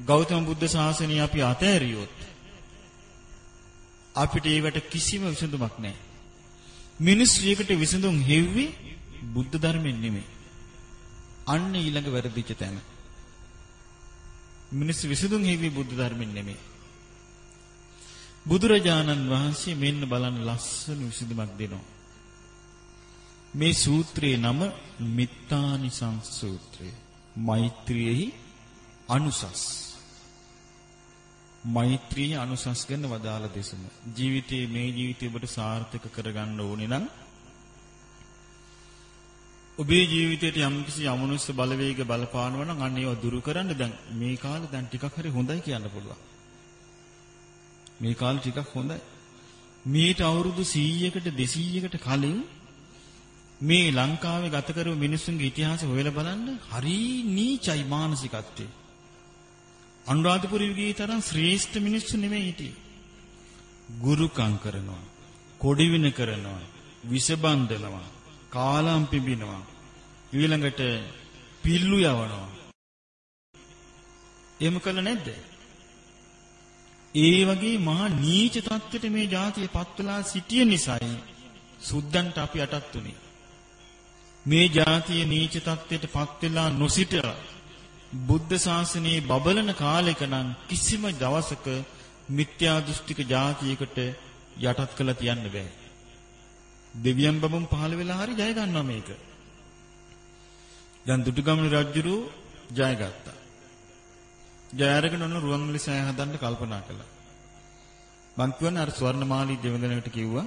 ගෞතම බුද්ධ ශාසනය අපි අතෑරියොත් අපිට ඒවට කිසිම විසඳුමක් නැහැ. මිනිස් වියකට විසඳුම් හෙව්වේ බුද්ධ ධර්මයෙන් නෙමෙයි. අන්න ඊළඟ වැරදිච්ච තැන. මිනිස් විසඳුම් හෙව්වේ බුද්ධ ධර්මයෙන් නෙමෙයි. බුදුරජාණන් වහන්සේ මෙන්න බලන්න ලස්සන විසඳුමක් දෙනවා. මේ සූත්‍රයේ නම මිත්තානිසංස සූත්‍රය. මෛත්‍රියෙහි අනුසස්. මෛත්‍රියේ අනුසස් කරන වදාළ දෙසම. ජීවිතයේ මේ ජීවිතය ඔබට සාර්ථක කරගන්න ඕනේ නම් ඔබේ ජීවිතයට යම්කිසි අමනුෂ්‍ය බලවේග බලපානවා නම් අන්න ඒවා දුරු කරන්න දැන් මේ කාලේ දැන් ටිකක් හරි හොඳයි කියන්න පුළුවන්. මේ කාලේ ටිකක් හොඳයි. මීට අවුරුදු 100කට 200කට කලින් මේ ලංකාවේ ගත කරපු මිනිස්සුන්ගේ ඉතිහාසය හොයලා බලන්න හරි නීචයි මානසිකත්වය. අනුරාධපුර යුගයේ තරම් ශ්‍රේෂ්ඨ මිනිස්සු නෙමෙයි හිටියේ. ගුරුකම් කරනවා, කොඩිවින කරනවා, විස බඳිනවා, කාලම් පිඹිනවා. ඊළඟට පිල්ලු යවනවා. එහෙම කළ නැද්ද? ඒ වගේ මහා නීච තත්ත්වයට මේ ජාතිය පත් වෙලා සිටිය නිසායි සුද්දන්ට අපි යටත් උනේ. මේ ජාතිය නීච තත්ත්වයට පත් වෙලා නොසිට බුද්ධ ශාසනයේ බබලන කාලෙක නම් කිසිම දවසක මිත්‍යා දෘෂ්ටික ජාතියකට යටත් කළ තියන්න බෑ. දෙවියන් බඹුන් පහළ වෙලා හරි ජය ගන්නවා මේක. දැන් දුටුගැමුණු රජුරු ජය ගත්තා. ජය අරගෙන ඔන්න රුවන්වැලි සෑය හදන්න කල්පනා කළා. මං කියන්නේ අර ස්වර්ණමාලී දෙවිඳුනකට කිව්වා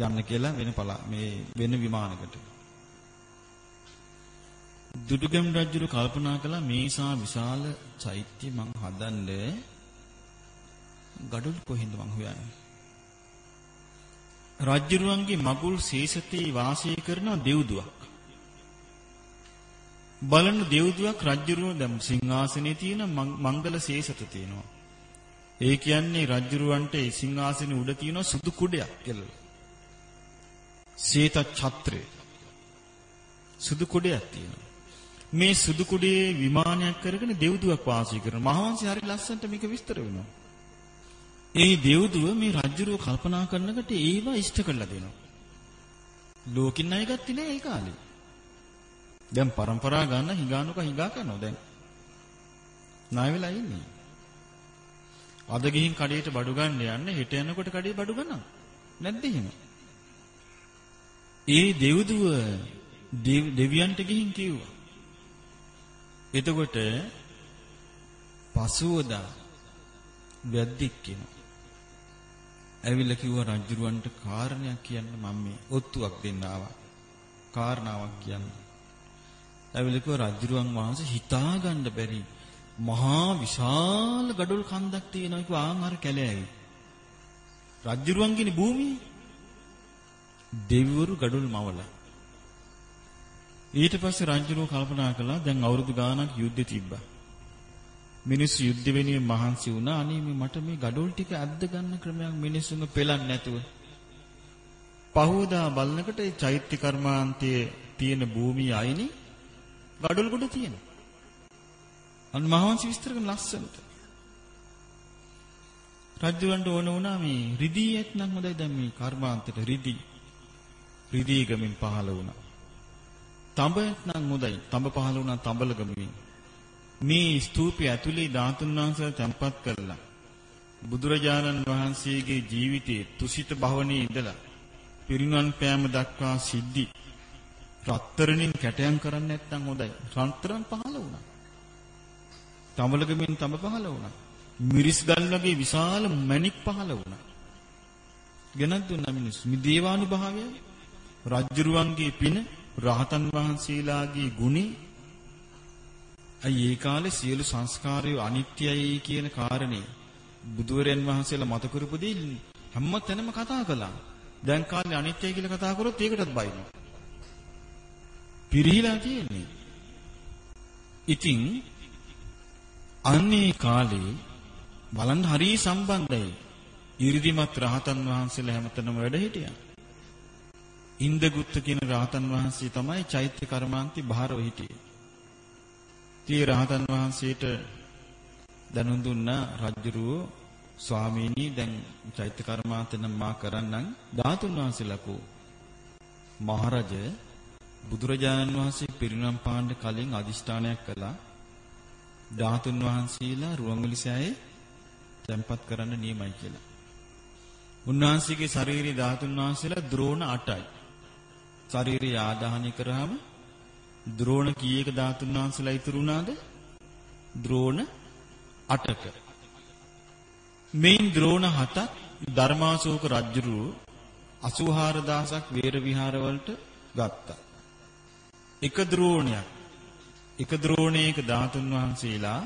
යන්න කියලා වෙන පලා මේ වෙන විමානයකට. දුටුගැමුණු රජුරු කල්පනා කළා මේසා විශාල චෛත්‍ය මං හදන්න ගඩොල් කොහෙන්ද මං හොයන්නේ? රජ්ජුරුවන්ගේ මගුල් ශේෂතේ වාසය කරන දෙව්දුවක්. බලන දෙව්දුවක් රජ්ජුරුව දැන් සිංහාසනේ තියෙන මංගල ශේෂත තියෙනවා. ඒ කියන්නේ රජ්ජුරුවන්ට ඒ සිංහාසනේ උඩ තියෙන සුදු කුඩයක් කියලා. ශේත ඡත්‍රය. සුදු කුඩයක් තියෙනවා. මේ සුදු කුඩේ විමානයක් කරගෙන දෙව්දුවක් වාසය කරන මහවංශය හරි ලස්සනට මේක විස්තර වෙනවා. ඒ දෙව්දුව මේ රජුරෝ කල්පනා කරනකොට ඒව ඉෂ්ට කරලා දෙනවා. ලෝකින් අය ගත්තේ නෑ ඒ කාලේ. දැන් પરම්පරා ගන්න හිඟානුක හිඟා කරනවා දැන්. ණය වෙලා ඉන්නේ. අද ගිහින් කඩේට බඩු ගන්න යන්නේ හෙට යනකොට කඩේ බඩු ගන්නවා. නැද්ද එහෙම? ඒ දෙව්දුව දෙවියන්ට ගිහින් කිව්වා. එතකොට පසුවදා වැද්දික් කියනවා. ඇවිල්ලා කිව්වා රජුරවන්ට කාරණයක් කියන්න මම මේ ඔත්තුවක් දෙන්න ආවා. කාරණාවක් කියන්න. ඇවිල්ලා කිව්වා රජුරවන් වහන්සේ හිතා ගන්න බැරි මහා විශාල gadol කන්දක් තියෙනවා කිව්වා ආන් අර කැලෑවි. රජුරවන්ගේනේ භූමිය. දෙවිවරු gadol මවලා. ඊට පස්සේ රජුරෝ කල්පනා කළා දැන් අවුරුදු ගාණක් යුද්ධෙ තිබ්බා. මිනිස්සු යුද්ධ වෙනුවෙන් මහන්සි වුණා. අනේ මේ මට මේ gadol ටික අද්ද ගන්න ක්‍රමයක් මිනිස්සුන්ව පෙලන්නේ නැතුව. පහෝදා බලනකොට ඒ චෛත්‍ය කර්මාන්තයේ තියෙන භූමිය අයිනේ gadol ගොඩ තියෙනවා. අන්න මහන්සි විස්තර කරන ලස්සනට. රජුවන්ට ඕන වුණා මේ රිදී ඇත්නම් හොඳයි දැන් මේ කර්මාන්තයට රිදී රිදී ගමින් පහළ වුණා. තඹ ඇත්නම් හොඳයි. තඹ පහළ වුණා තඹල ගමින්. මේ ස්තූපය ඇතුලේ ධාතුන් වහන්සේලා තැන්පත් කළා. බුදුරජාණන් වහන්සේගේ ජීවිතයේ තුසිත භවණේ ඉඳලා පිරිනුවන් පෑම දක්වා සිද්ධි රත්තරණින් කැටයම් කරන්න නැත්නම් හොඳයි. රත්තරන් පහළ වුණා. තමලගමින් තම පහළ වුණා. මිරිස් ගල් වගේ විශාල මණික් පහළ වුණා. ගෙනත් දුන්නා මිනිස්සු. මේ දේවානුභාවය රජ්ජුරුවන්ගේ පින රහතන් වහන්සේලාගේ ගුණේ අයි ඒ කාලේ සියලු සංස්කාරය අනිත්‍යයි කියන කාරණේ බුදුරයන් වහන්සේලා මත කරපු දේ හැම තැනම කතා කළා. දැන් කාලේ අනිත්‍යයි කියලා කතා කරොත් ඒකටත් බයිනවා. පිරිහිලා තියෙන්නේ. ඉතින් අන්නේ කාලේ බලන්න හරි සම්බන්ධයි. 이르දිමත් රහතන් වහන්සේලා හැමතැනම වැඩ හිටියා. ඉන්දගුත්ත කියන රහතන් වහන්සේ තමයි චෛත්‍ය කර්මාන්ති බාරව හිටියේ. තී රහතන් වහන්සේට දැනුම් දුන්න රජුරෝ ස්වාමීනි දැන් චෛත්‍ය කර්මාන්ත නම් මා කරන්නම් ධාතුන් වහන්සේලාකෝ මහරජ බුදුරජාණන් වහන්සේ පිරිනම් පාන්න කලින් අදිෂ්ඨානයක් කළා ධාතුන් වහන්සේලා රුවන්වැලිසෑයේ තැන්පත් කරන්න නියමයි කියලා. උන්වහන්සේගේ ශාරීරික ධාතුන් වහන්සේලා ද්‍රෝණ 8යි. ශරීරය ආදාහනය කරාම ද්‍රෝණ කීයක ධාතුන් වහන්සේලා ඉතුරු වුණාද? ද්‍රෝණ 8ක. මේන් ද්‍රෝණ 7ක් ධර්මාශෝක රජුරු 84000ක් වේර විහාර වලට ගත්තා. එක ද්‍රෝණයක් එක ද්‍රෝණයක ධාතුන් වහන්සේලා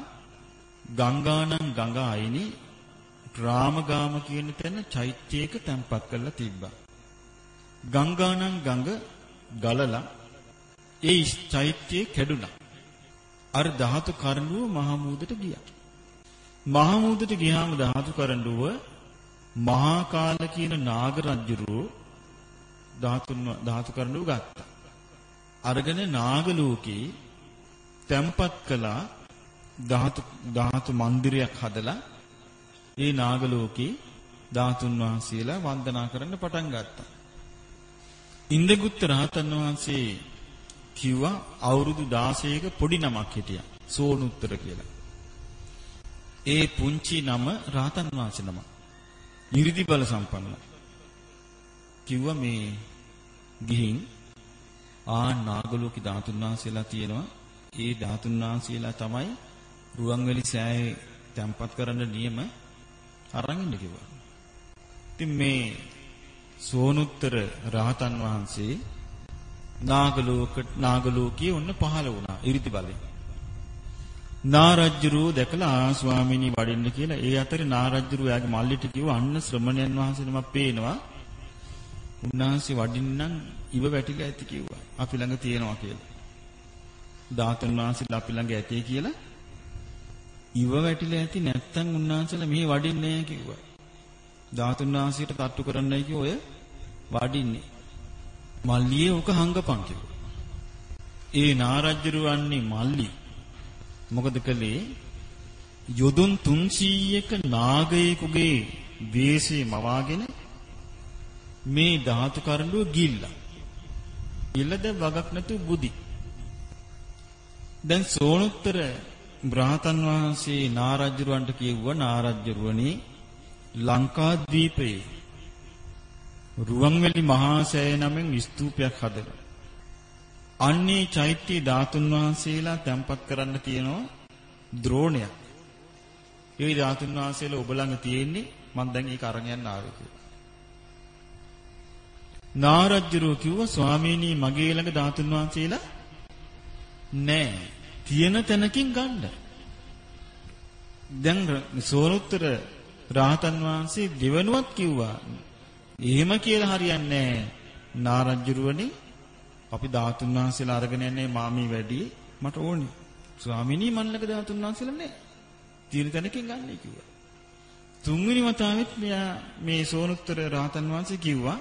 ගංගානම් ගඟ අයිනි රාමගාම කියන තැන චෛත්‍යයක තැන්පත් කරලා තිබ්බා. ගංගානම් ගඟ ගලලා ඒ චෛත්‍යය කැඩුනා. අර ධාතු කරඬුව මහමූදට ගියා. මහමූදට ගියාම ධාතු කරඬුව මහා කාල කියන නාග රජුරෝ ධාතුන් ධාතු කරඬුව ගත්තා. අරගෙන නාග ලෝකේ තැම්පත් කළා ධාතු ධාතු මන්දිරයක් හදලා ඒ නාග ලෝකේ ධාතුන් වහන්සේලා වන්දනා කරන්න පටන් ගත්තා. ඉන්දගුත්ත රහතන් වහන්සේ කිව්වා අවුරුදු 16ක පොඩි නමක් හිටියා. සෝනුත්තර කියලා. ඒ පුංචි නම රහතන් වහන්සේ නම. 이르දි බල සම්පන්න. කිව්වා මේ ගිහින් ආ නාගලෝකී ධාතුන් වහන්සේලා තියෙනවා. ඒ ධාතුන් වහන්සේලා තමයි රුවන්වැලි සෑයේ තැන්පත් කරන්න නියම අරන් ඉන්න කිව්වා. ඉතින් මේ සෝනුත්තර රහතන් වහන්සේ නාගලෝක නාගලෝකයේ ඔන්න පහළ වුණා 이르දි බලෙන්. නාරජ්ජුරුව දැකලා ස්වාමීනි වඩින්න කියලා ඒ අතරේ නාරජ්ජුරුව යාගේ මල්ලිට කිව්වා අන්න ශ්‍රමණයන් වහන්සේ නමක් පේනවා. උන්වහන්සේ වඩින්නම් ඉව වැටිලා ඇති කිව්වා. අපි ළඟ තියෙනවා කියලා. ධාතුන් වහන්සේලා අපි ළඟ ඇතේ කියලා ඉව වැටිලා ඇති නැත්තම් උන්වහන්සේලා මෙහි වඩින්නේ නැහැ කිව්වා. ධාතුන් වහන්සේට තට්ටු කරන්නයි කිය ඔය වඩින්නේ. මල්ලියේ උක හංගපන් කිව්වා. ඒ නාරජ්ජරුවන්නේ මල්ලි මොකද කළේ යොදුන් 300ක නාගයෙකුගේ වේශේ මවාගෙන මේ ධාතු කරඬුව ගිල්ලා. ගිල්ලද වගක් නැතු බුදි. දැන් සෝනුත්තර බ්‍රාහතන් වහන්සේ නාරජ්ජරුවන්ට කිව්වා නාරජ්ජරුවනි ලංකාද්වීපයේ රුවන්වැලි මහා සෑය නමින් ස්තූපයක් හදලා අන්නේ චෛත්‍ය ධාතුන් වහන්සේලා තැන්පත් කරන්න තියෙනවා ද්‍රෝණයක්. ඒ ධාතුන් වහන්සේලා ඔබ ළඟ තියෙන්නේ මම දැන් ඒක අරන් යන්න ආවේ කියලා. නාරජ්ජරෝ කිව්වා ස්වාමීනි මගේ ළඟ ධාතුන් වහන්සේලා නෑ. තියෙන තැනකින් ගන්න. දැන් සෝනුත්තර රාහතන් වහන්සේ දෙවනුවත් කිව්වා. එහෙම කියලා හරියන්නේ නැහැ. නාරජ්ජුරුවනේ අපි ධාතුන් වහන්සේලා අරගෙන යන්නේ මාමී වැඩි මට ඕනේ. ස්වාමිනී මන්නක ධාතුන් වහන්සේලා නැහැ. තියෙන තැනකින් ගන්නයි කිව්වා. තුන්වෙනි වතාවෙත් මෙයා මේ සෝනුත්තර රාහතන් වහන්සේ කිව්වා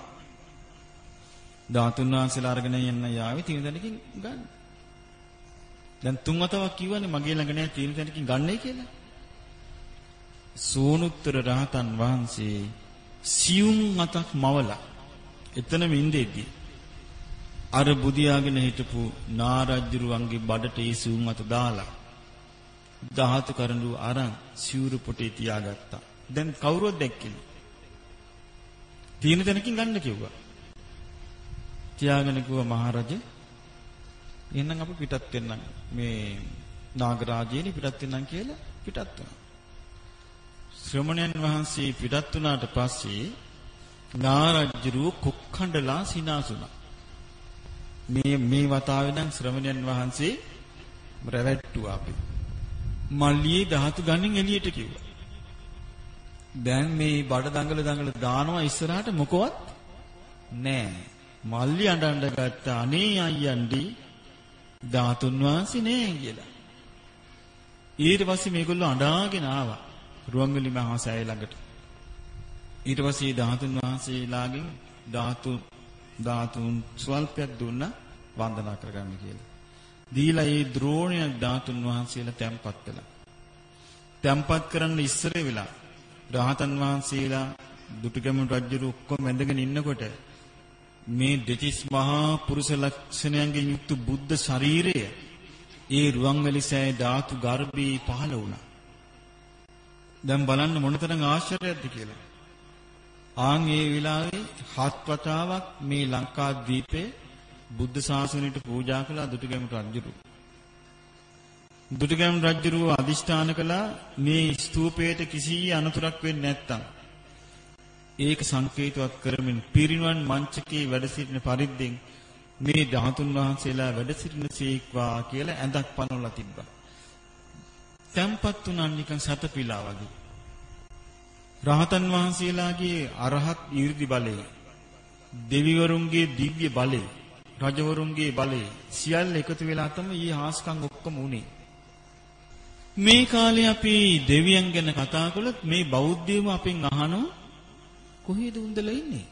ධාතුන් වහන්සේලා අරගෙන යන්න යාවේ තියෙන තැනකින් ගන්න. දැන් තුන් වතාවක් කිව්වනේ මගේ ළඟ නැහැ තියෙන තැනකින් ගන්නයි කියලා. සෝනුත්තර රහතන් වහන්සේ සියුම් අතක් මවලා එතනම ඉඳෙද්දී අර බුදියාගෙන හිටපු නාරජ්ජුරුවන්ගේ බඩට ඒ සියුම් අත දාලා ධාතු කරඬු අරන් සිවුරු පොටේ තියාගත්තා. දැන් කවුරුවත් දැක්කේ තියෙන තැනකින් ගන්න කිව්වා. තියාගෙන කිව්වා මහරජ එහෙනම් අපි පිටත් වෙන්නම් මේ නාගරාජයනි පිටත් වෙන්නම් කියලා පිටත් වුණා. ශ්‍රමණයන් වහන්සේ පිටත් වුණාට පස්සේ නාරජ්ජරුව කුක්ඛණ්ඩලා සිනාසුණා. මේ මේ වතාවේ නම් ශ්‍රමණයන් වහන්සේ රැවැට්ටුවා අපි. මල්ලියේ ධාතු ගන්නින් එළියට කිව්වා. දැන් මේ බඩ දඟල දඟල දානවා ඉස්සරහට මොකවත් නෑ. මල්ලි අඬන්න ගත්ත අනේ අයියන්ඩි ධාතුන් වහන්සේ නෑ කියලා. ඊට පස්සේ මේගොල්ලෝ අඬාගෙන ආවා රුවන්වැලි මහා සෑය ළඟට. ඊට පස්සේ ධාතුන් වහන්සේලාගෙන් ධාතු ධාතුන් ස්වල්පයක් දුන්නා වන්දනා කරගන්න කියලා. දීලා ඒ ද්‍රෝණයක් ධාතුන් වහන්සේලා තැම්පත් කළා. තැම්පත් කරන්න ඉස්සර වෙලා රහතන් වහන්සේලා දුටුගැමුණු රජු ඔක්කොම ඇඳගෙන ඉන්නකොට මේ දෙතිස් මහා පුරුෂ ලක්ෂණයන්ගෙන් යුක්ත බුද්ධ ශරීරය ඒ රුවන්වැලි සෑය ධාතු ගර්භී පහළ වුණා. දැන් බලන්න මොනතරම් ආශ්චර්යයක්ද කියලා. ආන් ඒ වෙලාවේ හත් වතාවක් මේ ලංකා දීපේ බුද්ධ ශාසනයට පූජා කළා දුටුගැමුණු රජුරු. දුටුගැමුණු රජුරුව අදිෂ්ඨාන කළා මේ ස්තූපයට කිසි අනතුරක් වෙන්නේ නැත්තම් ඒක සංකේතවත් කරමින් පිරිනුවන් මංචකේ වැඩ සිටින පරිද්දෙන් මේ ධාතුන් වහන්සේලා වැඩ සිටින සීක්වා කියලා ඇඳක් පනවලා තිබ්බා. තැම්පත් උනන් නිකන් සතපිලා වගේ. රහතන් වහන්සේලාගේ අරහත් ඊර්ති බලය, දෙවිවරුන්ගේ දිව්‍ය බලය, රජවරුන්ගේ බලය සියල්ල එකතු වෙලා තමයි මේ හාස්කම් ඔක්කොම උනේ. මේ කාලේ අපි දෙවියන් ගැන කතා කළොත් මේ බෞද්ධයම අපෙන් අහනවා කොහෙද උන්දලා ඉන්නේ?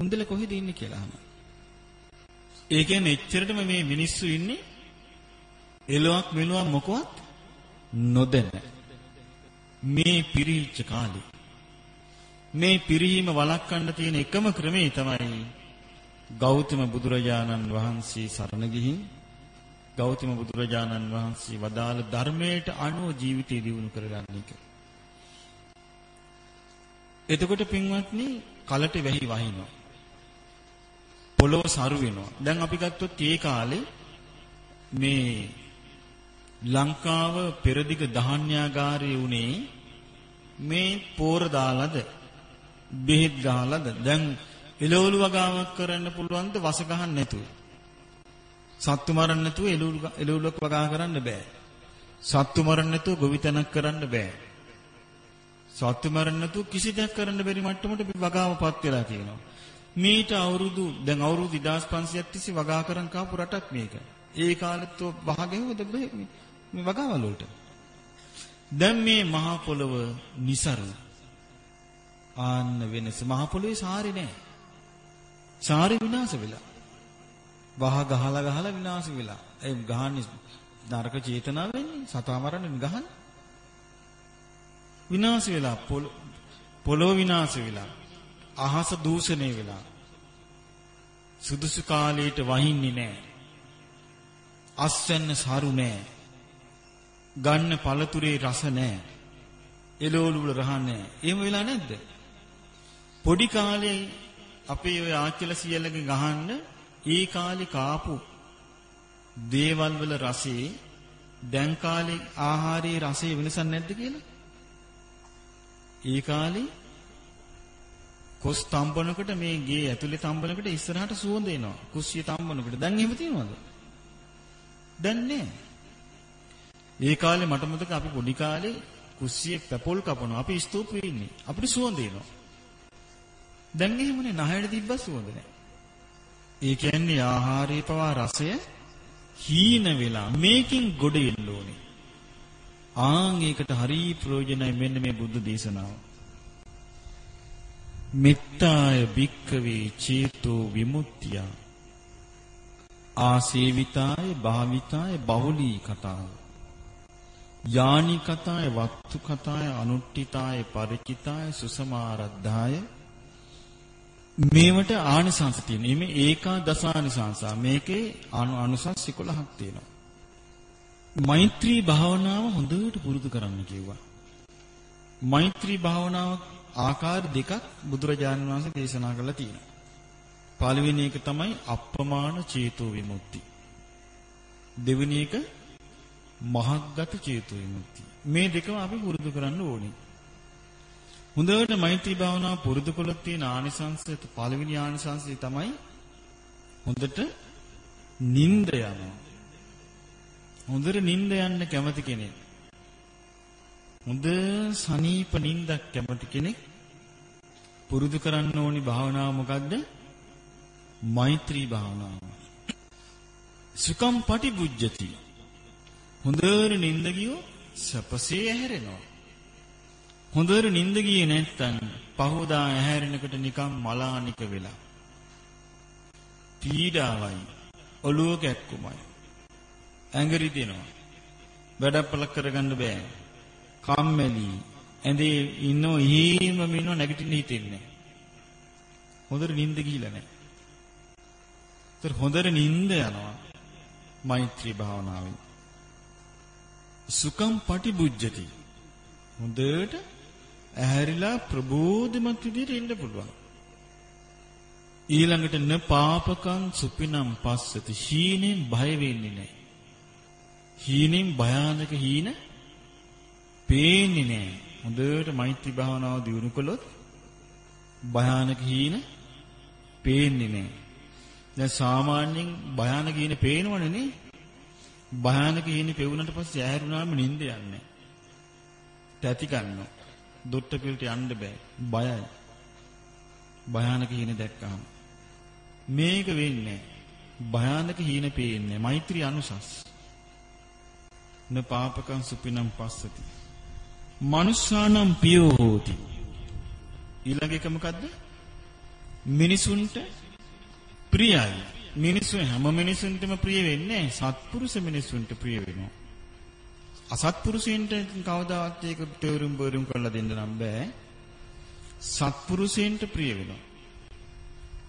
උන්දලා කොහෙද ඉන්නේ කියලා අහනවා. ඒ කියන්නේ එච්චරටම මේ මිනිස්සු ඉන්නේ එලොවක් මෙලොවක් මොකවත් නොදැන. මේ පිරිහිච්ච කාලේ මේ පිරිහීම වළක්වන්න තියෙන එකම ක්‍රමේ තමයි ගෞතම බුදුරජාණන් වහන්සේ සරණ ගිහින් ගෞතම බුදුරජාණන් වහන්සේ වදාළ ධර්මයට අනුව ජීවිතය දියුණු කරගන්න එක. එතකොට පින්වත්නි කලට වැහි වහිනවා. පොළොව සරු වෙනවා. දැන් අපි ගත්තොත් ඒ කාලේ මේ ලංකාව පෙරදිග ධාන්‍යාගාරයේ උනේ මේ පෝර දාලාද බෙහෙත් ගහලාද දැන් එළවලු වගාවක් කරන්න පුළුවන්ද වස ගහන්න නැතුව? සත්තු මරන්න නැතුව එළවලු එළවලුක් වගා කරන්න බෑ. සත්තු මරන්න නැතුව ගොවිතැනක් කරන්න බෑ. සත්තු මරන්න නැතුව කිසි දෙයක් කරන්න බැරි මට්ටමට වගාවපත් වෙලා තියෙනවා. මීට අවුරුදු දැන් අවුරුදු 2500ක් තිස්සේ වගා කරන් කාපු රටක් මේක. ඒ කාලෙත් වහගෙවද මේ වගාවල් වලට. දැන් මේ මහා පොළව નિසරු ආන්න වෙනස මහා පොළවේ සාරි නෑ. සාරි විනාශ වෙලා. වහ ගහලා ගහලා විනාශ වෙලා. ඒ ගහන්නේ නරක චේතනාව වෙන්නේ සතා මරන්නේ ගහන්නේ. විනාශ වෙලා පොළොව විනාශ වෙලා. අහස දූෂණය වෙලා. සුදුසු කාලයට වහින්නේ නැහැ. අස්වැන්න සරු නැහැ. ගන්න පළතුරේ රස නැහැ. එළවලු වල රහ නැහැ. එහෙම වෙලා නැද්ද? පොඩි කාලේ අපේ ඔය ආච්චිල සියලගේ ගහන්න ඒ කාලේ කාපු දේවල් වල රසේ දැන් කාලේ ආහාරයේ රසයේ වෙනසක් නැද්ද කියලා? ඒ කාලේ කොස් තම්බනකොට මේ ගේ ඇතුලේ තම්බනකොට ඉස්සරහට සුවඳ එනවා. කුස්සිය තම්බනකොට. දැන් එහෙම තියනවද? දැන් නෑ. ඒ කාලේ මට මතක අපි පොඩි කාලේ කුස්සියේ පැපොල් කපනවා. අපි ස්තූපේ ඉන්නේ. අපිට සුවඳ එනවා. දැන් එහෙමනේ නහයට තිබ්බ සුවඳ නෑ. ඒ කියන්නේ ආහාරයේ පවා රසය හීන වෙලා මේකෙන් ගොඩ එන්න ඕනේ. ආන් ඒකට හරි ප්‍රයෝජනයි මෙන්න මේ බුද්ධ දේශනාව. මෙත්තාය භික්කවේ චේතෝ විමුක්තිය ආසේවිතාය භාවිතාය බහුලී කතාව යානි කතාය වත්තු කතාය අනුට්ඨිතාය ಪರಿචිතාය සුසමාරද්ධාය මේවට ආනිසංස තියෙනවා. මේ ඒකා දසානිසංසා. මේකේ අනුසස් 11ක් තියෙනවා. මෛත්‍රී භාවනාව හොඳට පුරුදු කරන්න කිව්වා. මෛත්‍රී භාවනාව ආකාර දෙකක් බුදුරජාණන් වහන්සේ දේශනා කරලා තියෙනවා. පළවෙනි එක තමයි අප්‍රමාණ චේතෝ විමුක්ති. දෙවෙනි එක මහග්ගත චේතෝ විමුක්ති. මේ දෙකම අපි පුරුදු කරන්න ඕනේ. හොඳට මෛත්‍රී භාවනාව පුරුදු කළොත් තියෙන ආනිසංසය පළවෙනි ආනිසංසය තමයි හොඳට නිින්ද යනවා. හොඳට නිින්ද යන්න කැමති කෙනෙක්. හොඳ සනීප නිින්දක් කැමති කෙනෙක් පුරුදු කරන්න ඕනි භාවනාව මොකද්ද? මෛත්‍රී භාවනාව. සුකම් පටිබුජ්ජති. හොඳට නිින්ද ගියෝ සපසේ ඇහැරෙනවා. හොඳට නිින්ද ගියේ නැත්තම් පහෝදා ඇහැරෙනකොට නිකන් මලානික වෙලා. පීඩාවයි ඔළුව කැක්කුමයි. ඇඟරි දෙනවා. වැඩපල කරගන්න බෑ. කම්මැලි. ඇඳේ ඉන්නෝ ඊම මිනෝ නැගිටින්න හිතෙන්නේ. හොඳට නිින්ද ගිහිලා නැහැ. ඒතර හොඳට නිින්ද යනවා. මෛත්‍රී භාවනාවෙන්. සුකම් පටිබුජ්ජති. හොඳට ඇහැරිලා ප්‍රබෝධමත් විදිහට ඉන්න පුළුවන්. ඊළඟට න පාපකං සුපිනම් පස්සති හීනෙන් බය වෙන්නේ නැහැ. හීනෙන් භයානක හීන පේන්නේ නැහැ. හොඳට මෛත්‍රී භාවනාව දියුණු කළොත් භයානක හීන පේන්නේ නැහැ. දැන් සාමාන්‍යයෙන් භයානක හීන පේනවනේ නේ. භයානක හීන පෙවුනට පස්සේ ඇහැරුණාම නිින්ද යන්නේ. තැති ගන්නවා. දොට්ට පිළට යන්න බෑ. බයයි. භයානක හීන දැක්කහම. මේක වෙන්නේ භයානක හීන පේන්නේ මෛත්‍රී අනුසස්. න පාපකං සුපිනම් පස්සති. මනුස්සානම් පියෝ හෝති. ඊළඟ එක මොකද්ද? මිනිසුන්ට ප්‍රියයි. මිනිසුන් හැම මිනිසුන්ටම ප්‍රිය වෙන්නේ සත්පුරුෂ මිනිසුන්ට ප්‍රිය වෙනවා. අසත්පුරුෂයන්ට කවදාවත් ඒක තේරුම් බේරුම් කරලා දෙන්න නම් බෑ. සත්පුරුෂයන්ට ප්‍රිය වෙනවා.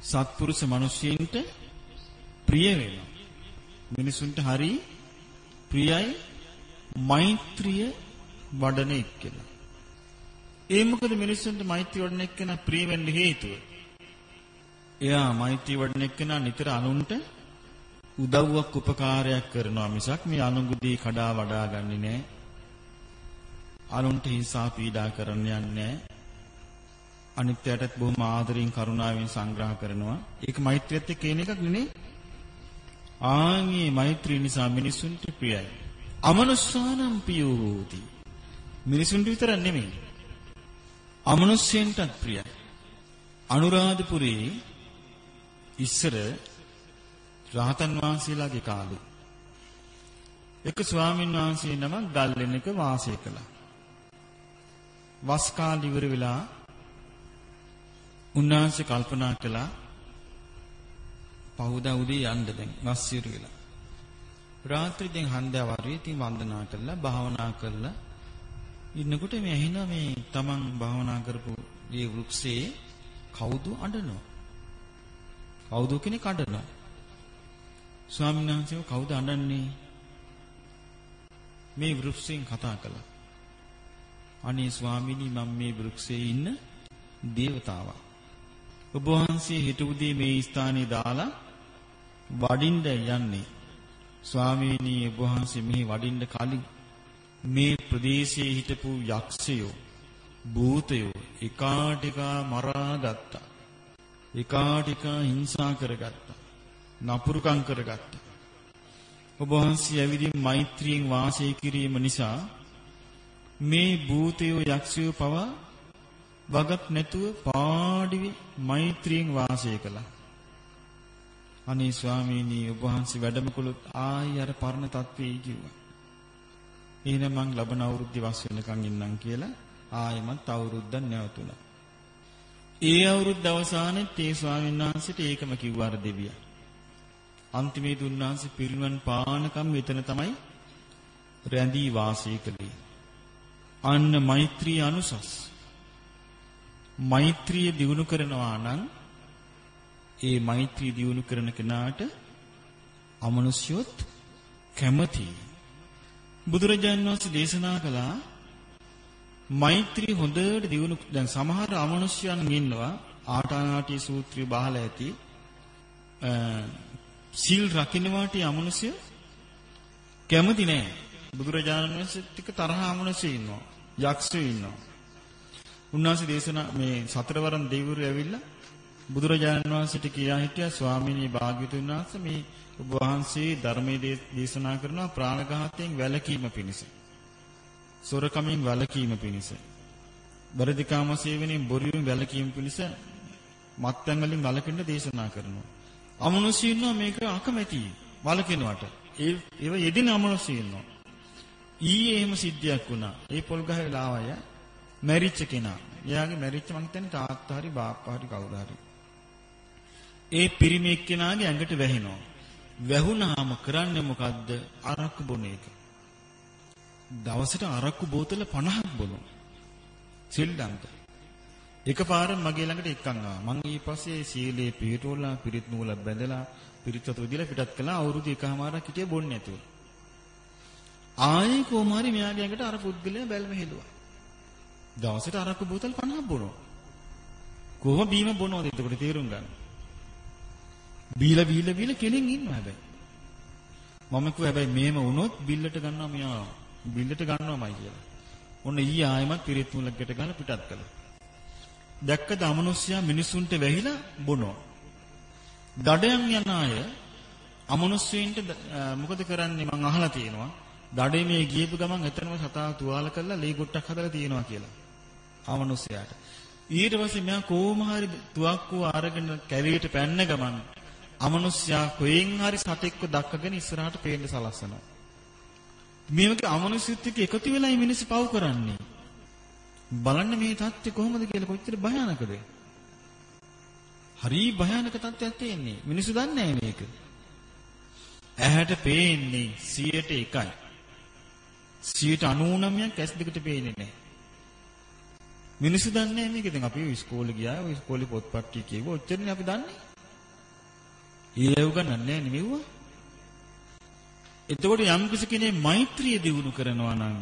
සත්පුරුෂ මිනිසුන්ට ප්‍රිය වෙනවා. මිනිසුන්ට හරි ප්‍රියයි මෛත්‍රිය වඩන එක්කෙනා. ඒ මොකද මිනිස්සුන්ට මෛත්‍රිය වඩන එක්කෙනා ප්‍රිය වෙන්න හේතුව? එයා මෛත්‍රිය වඩන එක්කෙනා නිතර අනුන්ට උදව්වක් උපකාරයක් කරනවා මිසක් මේ අනුගුදී කඩා වඩා ගන්නෙ නෑ. අනුන්ට හිංසා පීඩා කරන්න යන්නේ නෑ. අනිත්‍යයටත් බොහොම ආදරෙන් කරුණාවෙන් සංග්‍රහ කරනවා. ඒක මෛත්‍රියත් එක්ක එන එකක් නෙනේ. ආන්ගේ මෛත්‍රිය නිසා මිනිසුන්ට ප්‍රියයි. අමනුස්සානම් පියෝති. මිනිසුන්ට විතර නෙමෙයි. අමනුෂ්‍යයන්ටත් ප්‍රියයි. අනුරාධපුරේ ඉස්සර රාතන් වහන්සේලාගේ කාලේ එක ස්වාමීන් වහන්සේ නමක් ගල්ලෙනක වාසය කළා. වස් කාල ඉවර වෙලා උන්වහන්සේ කල්පනා කළා පහුදා උදේ යන්න දැන් වස් ඉවර වෙලා. රාත්‍රී දැන් හන්දෑව වරුවේ ඉතින් වන්දනා කළා භාවනා කළා ඉන්නකොට මේ ඇහෙනවා මේ තමන් භාවනා කරපු මේ වෘක්ෂයේ කවුද අඬනවා කවුද කෙනෙක් අඬනවා? ස්වාමීන් වහන්සේ කවුද අඬන්නේ? මේ වෘක්ෂයෙන් කතා කළා. අනේ ස්වාමීනි මම මේ වෘක්ෂයේ ඉන්න දේවතාවා ඔබ වහන්සේ හිට උදේ මේ ස්ථානේ දාලා වඩින්න යන්නේ. ස්වාමීනි ඔබ වහන්සේ මෙහි වඩින්න කලින් මේ ප්‍රදේශයේ හිටපු යක්ෂයෝ භූතයෝ එකාට එක මරා ගත්තා. එකාට එක හිංසා කරගත්තා. නපුරුකම් කරගත්තා. ඔබ වහන්සේ ඇවිදින් මෛත්‍රියෙන් වාසය කිරීම නිසා මේ භූතයෝ යක්ෂයෝ පවා වගක් නැතුව පාඩිවි මෛත්‍රියෙන් වාසය කළා. අනේ ස්වාමීනි ඔබ වහන්සේ වැඩම කළොත් ආයි අර පරණ තත්ත්වේ කිව්වා. එහෙනම් මං ලබන අවුරුද්දේ වස් වෙනකන් ඉන්නම් කියලා ආයෙමත් අවුරුද්දක් නැවතුණා. ඒ අවුරුද්ද අවසානයේ තේ ස්වාමීන් වහන්සේට ඒකම කිව්වා අර දෙවියා. අන්තිමේදී උන්වහන්සේ පිරිනුවන් පානකම් මෙතන තමයි රැඳී වාසය කළේ. අන්න මෛත්‍රී අනුසස්. මෛත්‍රිය දිනු කරනවා නම් ඒ මෛත්‍රී දිනු කරන කෙනාට අමනුෂ්‍යොත් කැමතියි. බුදුරජාණන් වහන්සේ දේශනා කළා මෛත්‍රී හොඳට දිනු දැන් සමහර අමනුෂ්‍යයන් ඉන්නවා. ආටානාටි සූත්‍රය බහලා ඇති. සීල් රකින්නවාට අමනුෂ්‍ය කැමති නෑ. බුදුරජාණන් වහන්සේත් එක්ක තරහ අමනුෂ්‍ය ඉන්නවා. යක්ෂයෝ ඉන්නවා. උන්වහන්සේ දේශනා මේ සතරවරන් දෙවිවරු ඇවිල්ලා බුදුරජාණන් වහන්සේට කියා හිටියා ස්වාමීනි භාග්‍යතුන් වහන්සේ මේ ඔබ වහන්සේ ධර්මයේ දේශනා කරනවා ප්‍රාණඝාතයෙන් වැළකීම පිණිස. සොරකමින් වැළකීම පිණිස. බරදිකාම සේවනයෙන් බොරුවෙන් වැළකීම පිණිස මත්පැන් වලින් වළකින්න දේශනා කරනවා. අමනුෂ්‍ය ඉන්නවා මේක අකමැති වළකිනවට. ඒ ඒව යෙදින අමනුෂ්‍ය ඉන්නවා. ඊයේ එහෙම සිද්ධියක් වුණා. ඒ පොල් ගහ වෙලා ආවය මැරිච්ච කෙනා. එයාගේ මැරිච්ච මං හිතන්නේ තාත්තා හරි බාප්පා හරි කවුරු හරි. ඒ පිරිමි එක්කෙනාගේ ඇඟට වැහෙනවා. වැහුණාම කරන්නේ මොකද්ද? අරක්කු බොන එක. දවසට අරක්කු බෝතල 50ක් බොනවා. සිල්ඩන්ට. එකපාරම මගේ ළඟට එක්කන් ආවා. මං ඊපස්සේ සීලේ පිළිටෝලා පිරිත් නූල බැඳලා පිරිත් වතුර දීලා පිටත් කළා. අවුරුදු එකමාරක් හිටියේ බොන්නේ නැතුව. ආයේ කොහොම හරි මෙයාගේ ඇඟට අර පුද්ගලයා බැල්ම හෙළුවා. දවසට අරක්කු බෝතල් 50ක් බොනවා. කොහොම බීම බොනවද එතකොට තේරුම් ගන්න. බීලා බීලා බීලා කෙලින් ඉන්නවා හැබැයි. මම කිව්වා හැබැයි මේම වුණොත් බිල්ලට ගන්නවා මෙයා බිල්ලට ගන්නවාමයි කියලා. ඔන්න ඊයේ ආයෙමත් පිරිත් මුලකට ගහලා පිටත් කළා. දැක්කද අමනුෂ්‍යයා මිනිසුන්ට වැහිලා බොනවා. දඩයන් යන අය අමනුෂ්‍යයින්ට මොකද කරන්නේ මං අහලා තියෙනවා. දඩේ මේ ගියපු ගමන් එතනම සතා තුවාල කරලා ලී ගොට්ටක් හදලා තියෙනවා කියලා. අමනුෂ්‍යයාට. ඊට පස්සේ මෙයා කොහොම හරි තුවක්කුව අරගෙන කැවියට පැන්න ගමන් අමනුෂ්‍යයා කොහෙන් හරි සතෙක්ව දක්කගෙන ඉස්සරහට පේන්න සලස්සනවා. මේ වගේ අමනුෂ්‍යත් එක්ක එකතු වෙලා මේ මිනිස්සු පව් කරන්නේ. බලන්න මේ தත්ත්වය කොහොමද කියලා කොච්චර භයානකද? හරි භයානක තත්ත්වයක් තියෙන්නේ. මිනිස්සු දන්නේ මේක. ඇහැට පේන්නේ 100ට 1යි. 99ක් ඇස් දෙකට පේන්නේ නැහැ. මිනිස්සු දන්නේ නැහැ මේක. ඉතින් අපි ඉස්කෝලේ ගියා. ඔය ඉස්කෝලේ පොත්පත් කියව ඔච්චරනේ අපි දන්නේ. ඒව ගන්නන්නේ නැහැ නෙමෙව්වා. එතකොට යම් කිසි කෙනෙක් මෛත්‍රිය දිනු කරනවා නම්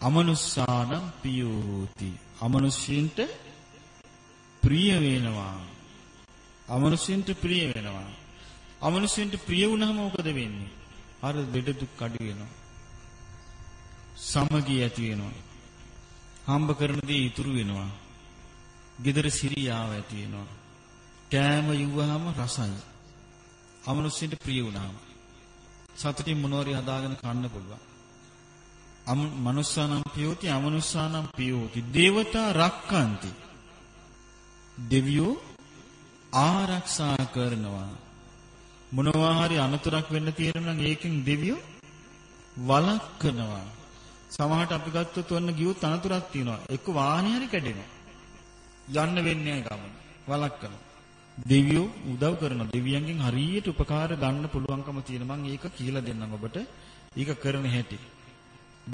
අමනුස්සානම් පියෝති. අමනුෂ්‍යන්ට ප්‍රිය වෙනවා. අමනුෂ්‍යන්ට ප්‍රිය වෙනවා. අමනුෂ්‍යන්ට ප්‍රිය වුණාම මොකද වෙන්නේ? අර දෙඩ දුක් අඩු වෙනවා. සමගිය ඇති වෙනවා. හම්බ කරන දේ ඉතුරු වෙනවා. gedara siriyaව ඇති වෙනවා. කෑම යුවහම රසයි. අමනුෂ්‍යන්ට ප්‍රිය වුණාම සතුටින් මොනෝරි හදාගෙන කන්න පුළුවන්. අම මනුස්සානම් පියෝති අමනුස්සානම් පියෝති. දේවතා රක්칸ති. දෙවියෝ ආරක්ෂා කරනවා. මොනවා හරි අනතුරක් වෙන්න තියෙනවා නම් ඒකෙන් දෙවියෝ වළක්වනවා. සමහරට අපි ගත්තොත් ඔන්න ගියොත් අනතුරක් තියෙනවා. එක්ක වාහනේ හරි කැඩෙනවා. යන්න වෙන්නේ නැහැ ගමන. වළක්වනවා. දෙවියෝ උදව් කරනවා. දෙවියන්ගෙන් හරියට උපකාර ගන්න පුළුවන්කම තියෙන මම ඒක කියලා දෙන්නම් ඔබට. ඒක කරන හැටි.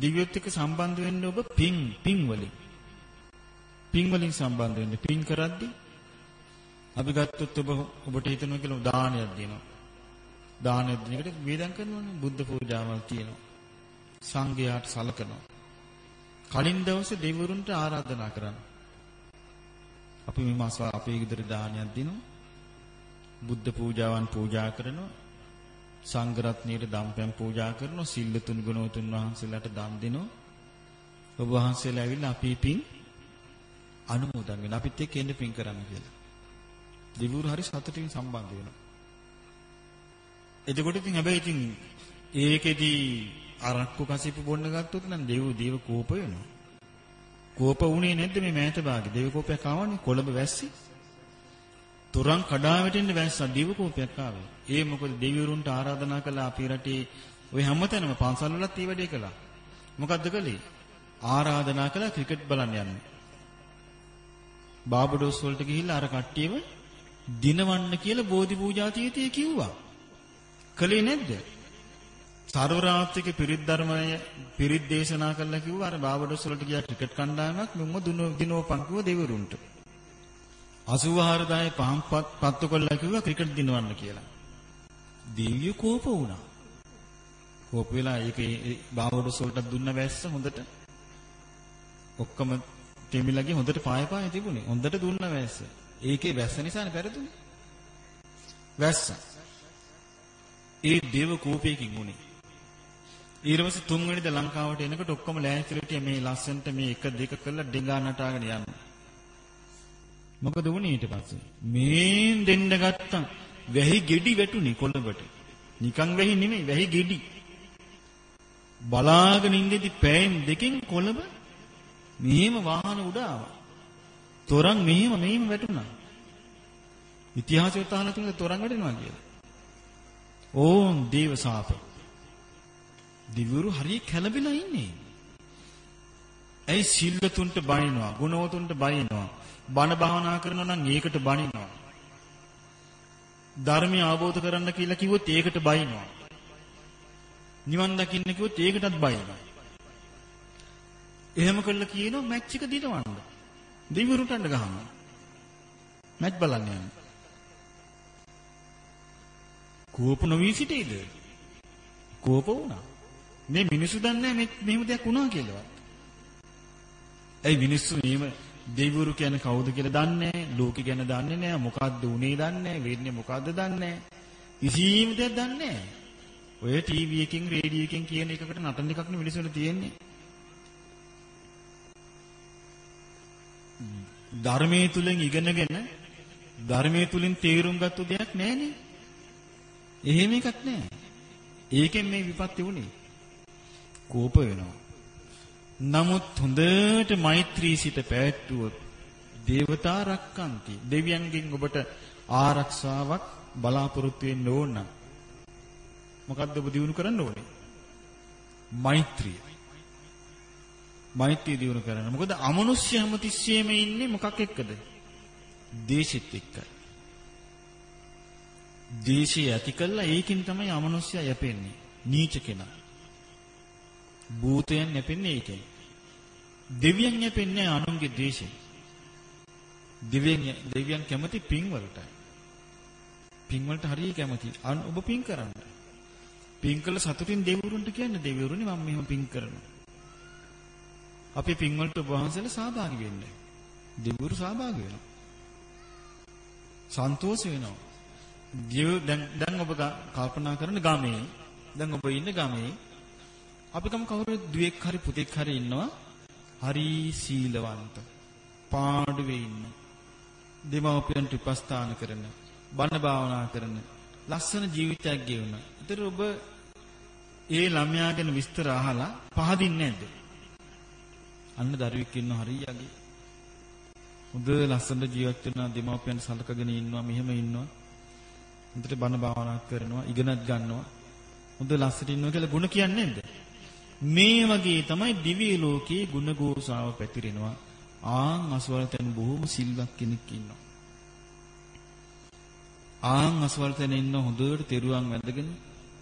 දිව්‍යොත් එක්ක සම්බන්ධ වෙන්න ඔබ පින් පින් වලින්. පින් වලින් සම්බන්ධ වෙන්න. පින් කරද්දී අපි ගත්තොත් ඔබ ඔබට හිතනවා කියලා දානයක් දෙනවා. දානයක් දෙන එකට වේදම් කරනවනේ බුද්ධ පූජාවල් තියෙනවා. සංඝයාට සලකනවා. කලින් දවසේ දෙවිවරුන්ට ආරාධනා කරන්න. අපි මේ මාස අපේ ගෙදර දානයක් දෙනවා. බුද්ධ පූජාවන් පූජා කරනවා. සංඝ රත්නයේ දම්පැන් පූජා කරනවා. සිල් තුන් ගුණෝතුන් වහන්සේලාට දන් දෙනවා. ඔබ වහන්සේලා ඇවිල්ලා අපි පින් අනුමෝදන් වෙන අපිත් එක්ක එන්න පින් කරන්න කියලා. දෙවිවරු හරි සතුටින් සම්බන්ධ වෙනවා. එතකොට ඉතින් හැබැයි ඉතින් ඒකෙදි අරක්කු කසිපු බොන්න ගත්තොත් නම් දෙව් දේව කෝප වෙනවා. කෝප වුණේ නැද්ද මේ මෑත භාගේ? දේව කෝපයක් ආවනේ කොළඹ වැස්සි. තොරන් කඩා වැටෙන්න වැස්සා දේව කෝපයක් ආවේ. ඒ මොකද දෙවිවරුන්ට ආරාධනා කළා අපේ රටේ ඔය හැමතැනම පන්සල් වලත් ඒ වැඩේ කළා. මොකද්ද කළේ? ආරාධනා කළා ක්‍රිකට් බලන්න යන්න. බාබඩෝස් වලට ගිහිල්ලා අර කට්ටියව දිනවන්න කියලා බෝධි පූජා තීතිය කිව්වා. කළේ නැද්ද? සර්වරාත්‍රික පිරිත් ධර්මය පිරිත් දේශනා කළා කිව්වා අර බාබඩොස් වලට ගියා ක්‍රිකට් කණ්ඩායමක් මෙම්ම දිනෝපන් කිව්ව දෙවිවරුන්ට 84000 පහන් පත්තු කළා කිව්වා ක්‍රිකට් දිනවන්න කියලා. දිව්‍ය කෝප වුණා. කෝප වෙලා ඒක බාබඩොස් වලට දුන්න වැස්ස හොඳට. ඔක්කොම තෙමිලගේ හොඳට පාය පාය තිබුණේ. හොඳට දුන්න වැස්ස. ඒකේ වැස්ස නිසානේ පෙරදුනේ. වැස්ස. ඒ දේව කෝපයකින් උනේ ඊළඟට තුන්වෙනිද ලංකාවට එනකොට ඔක්කොම ලෑස්තිලට මේ ලස්සන්ට මේ එක දෙක කරලා ඩෙඟා නටාගෙන යනවා. මොකද වුනේ ඊට පස්සේ? මේන් දෙන්න ගත්තා. වැහි ගෙඩි වැටුනේ කොළඹට. නිකන් වැහි නෙමෙයි වැහි ගෙඩි. බලාගෙන ඉඳිදි පෑන් දෙකෙන් කොළඹ මෙහෙම වාහන උඩ ආවා. තොරන් මෙහෙම මෙහෙම වැටුණා. ඉතිහාසය තහන තුන තොරන් වැටෙනවා කියලා. ඕන් දේව සාප. දිවුරු හරිය කැළඹිලා ඉන්නේ. ඇයි සිල්වතුන්ට බනිනවා, ගුණවතුන්ට බනිනවා, බණ භාවනා කරනවා නම් ඒකට බනිනවා. ධර්මය අවබෝධ කරන්න කියලා කිව්වොත් ඒකට බයිනවා. නිවන් දකින්න කිව්වොත් ඒකටත් බයිනවා. එහෙම කළා කියනවා මැච් එක දිනවන්න. දිවිරුටන්න ගහනවා. මැච් බලන්න යන්න. කෝප නොවී සිටීද? කෝප වුණා. මේ මිනිස්සු දන්නේ නැහැ මෙහෙම දෙයක් වුණා කියලා. ඇයි මිනිස්සු මෙහෙම දෙවිවරු කියන්නේ කවුද කියලා දන්නේ නැහැ. ලෝකෙ ගැන දන්නේ නැහැ. මොකද්ද උනේ දන්නේ නැහැ. වෙන්නේ මොකද්ද දන්නේ නැහැ. කිසිම දෙයක් දන්නේ නැහැ. ඔය ටීවී එකකින් රේඩියෝ එකකින් කියන එකකට නටන එකක් නෙවෙයි මිනිස්සුන්ට තියෙන්නේ. ධර්මයේ තුලින් ඉගෙනගෙන ධර්මයේ තුලින් තේරුම් ගත්ත දෙයක් නැහනේ. එහෙම එකක් නැහැ. ඒකෙන් මේ විපත්ති වුනේ. කෝප වෙනවා. නමුත් හොඳට මෛත්‍රී සිත පැවැත්වුවොත් දේවතා රක්කන්ති. දෙවියන්ගෙන් ඔබට ආරක්ෂාවක් බලාපොරොත්තු වෙන්න ඕන නම් මොකද්ද ඔබ දිනු කරන්න ඕනේ? මෛත්‍රිය. මෛත්‍රිය දිනු කරන්න. මොකද අමනුෂ්‍ය හැමතිස්සෙම ඉන්නේ මොකක් එක්කද? දේශෙත් එක්කයි. දේශය ඇති කළා ඒකින් තමයි අමනුෂ්‍යය යැපෙන්නේ. නීච කෙනා. භූතයන් යැපෙන්නේ ඒකෙන්. දෙවියන් යැපෙන්නේ අනුන්ගේ දේශයෙන්. දෙවියන් දෙවියන් කැමති පින් වලටයි. පින් වලට හරිය කැමති. අන් ඔබ පින් කරන්න. පින් කළ සතුටින් දෙවිවරුන්ට කියන්න දෙවිවරුනි මම මෙහෙම පින් කරනවා. අපි පින් වලට ඔබ වහන්සේලා සහභාගී වෙන්න. දෙවිවරු සහභාගී වෙනවා. සන්තෝෂ වෙනවා. දිය දැන් දැන් ඔබ කල්පනා කරන ගමේ දැන් ඔබ ඉන්න ගමේ අපි කම කවුරු දුවෙක් හරි පුතෙක් හරි ඉන්නවා හරි සීලවන්ත පාඩුවේ ඉන්න දෙමව්පියන්ට උපස්ථාන කරන බණ භාවනා කරන ලස්සන ජීවිතයක් ගෙවන. ඒතර ඔබ ඒ ළමයා ගැන විස්තර අහලා පහදින්නේ නැද්ද? අන්න දරුවෙක් ඉන්න හරියගේ. හොඳ ලස්සන ජීවත් වෙන දෙමව්පියන් සලකගෙන ඉන්නවා මෙහෙම ඉන්නවා. හොඳට බණ භාවනා කරනවා ඉගෙනත් ගන්නවා. හොඳ ලස්සට ඉන්නවා කියලා ಗುಣ කියන්නේ නැද්ද? මේ වගේ තමයි දිව්‍ය ලෝකයේ ගුණ ගෝසාව පැතිරෙනවා. ආන් අසවල් තැන් බොහොම සිල්වත් කෙනෙක් ඉන්නවා. ආන් අසවල් තැන ඉන්න හොඳට තෙරුවන් වැඳගෙන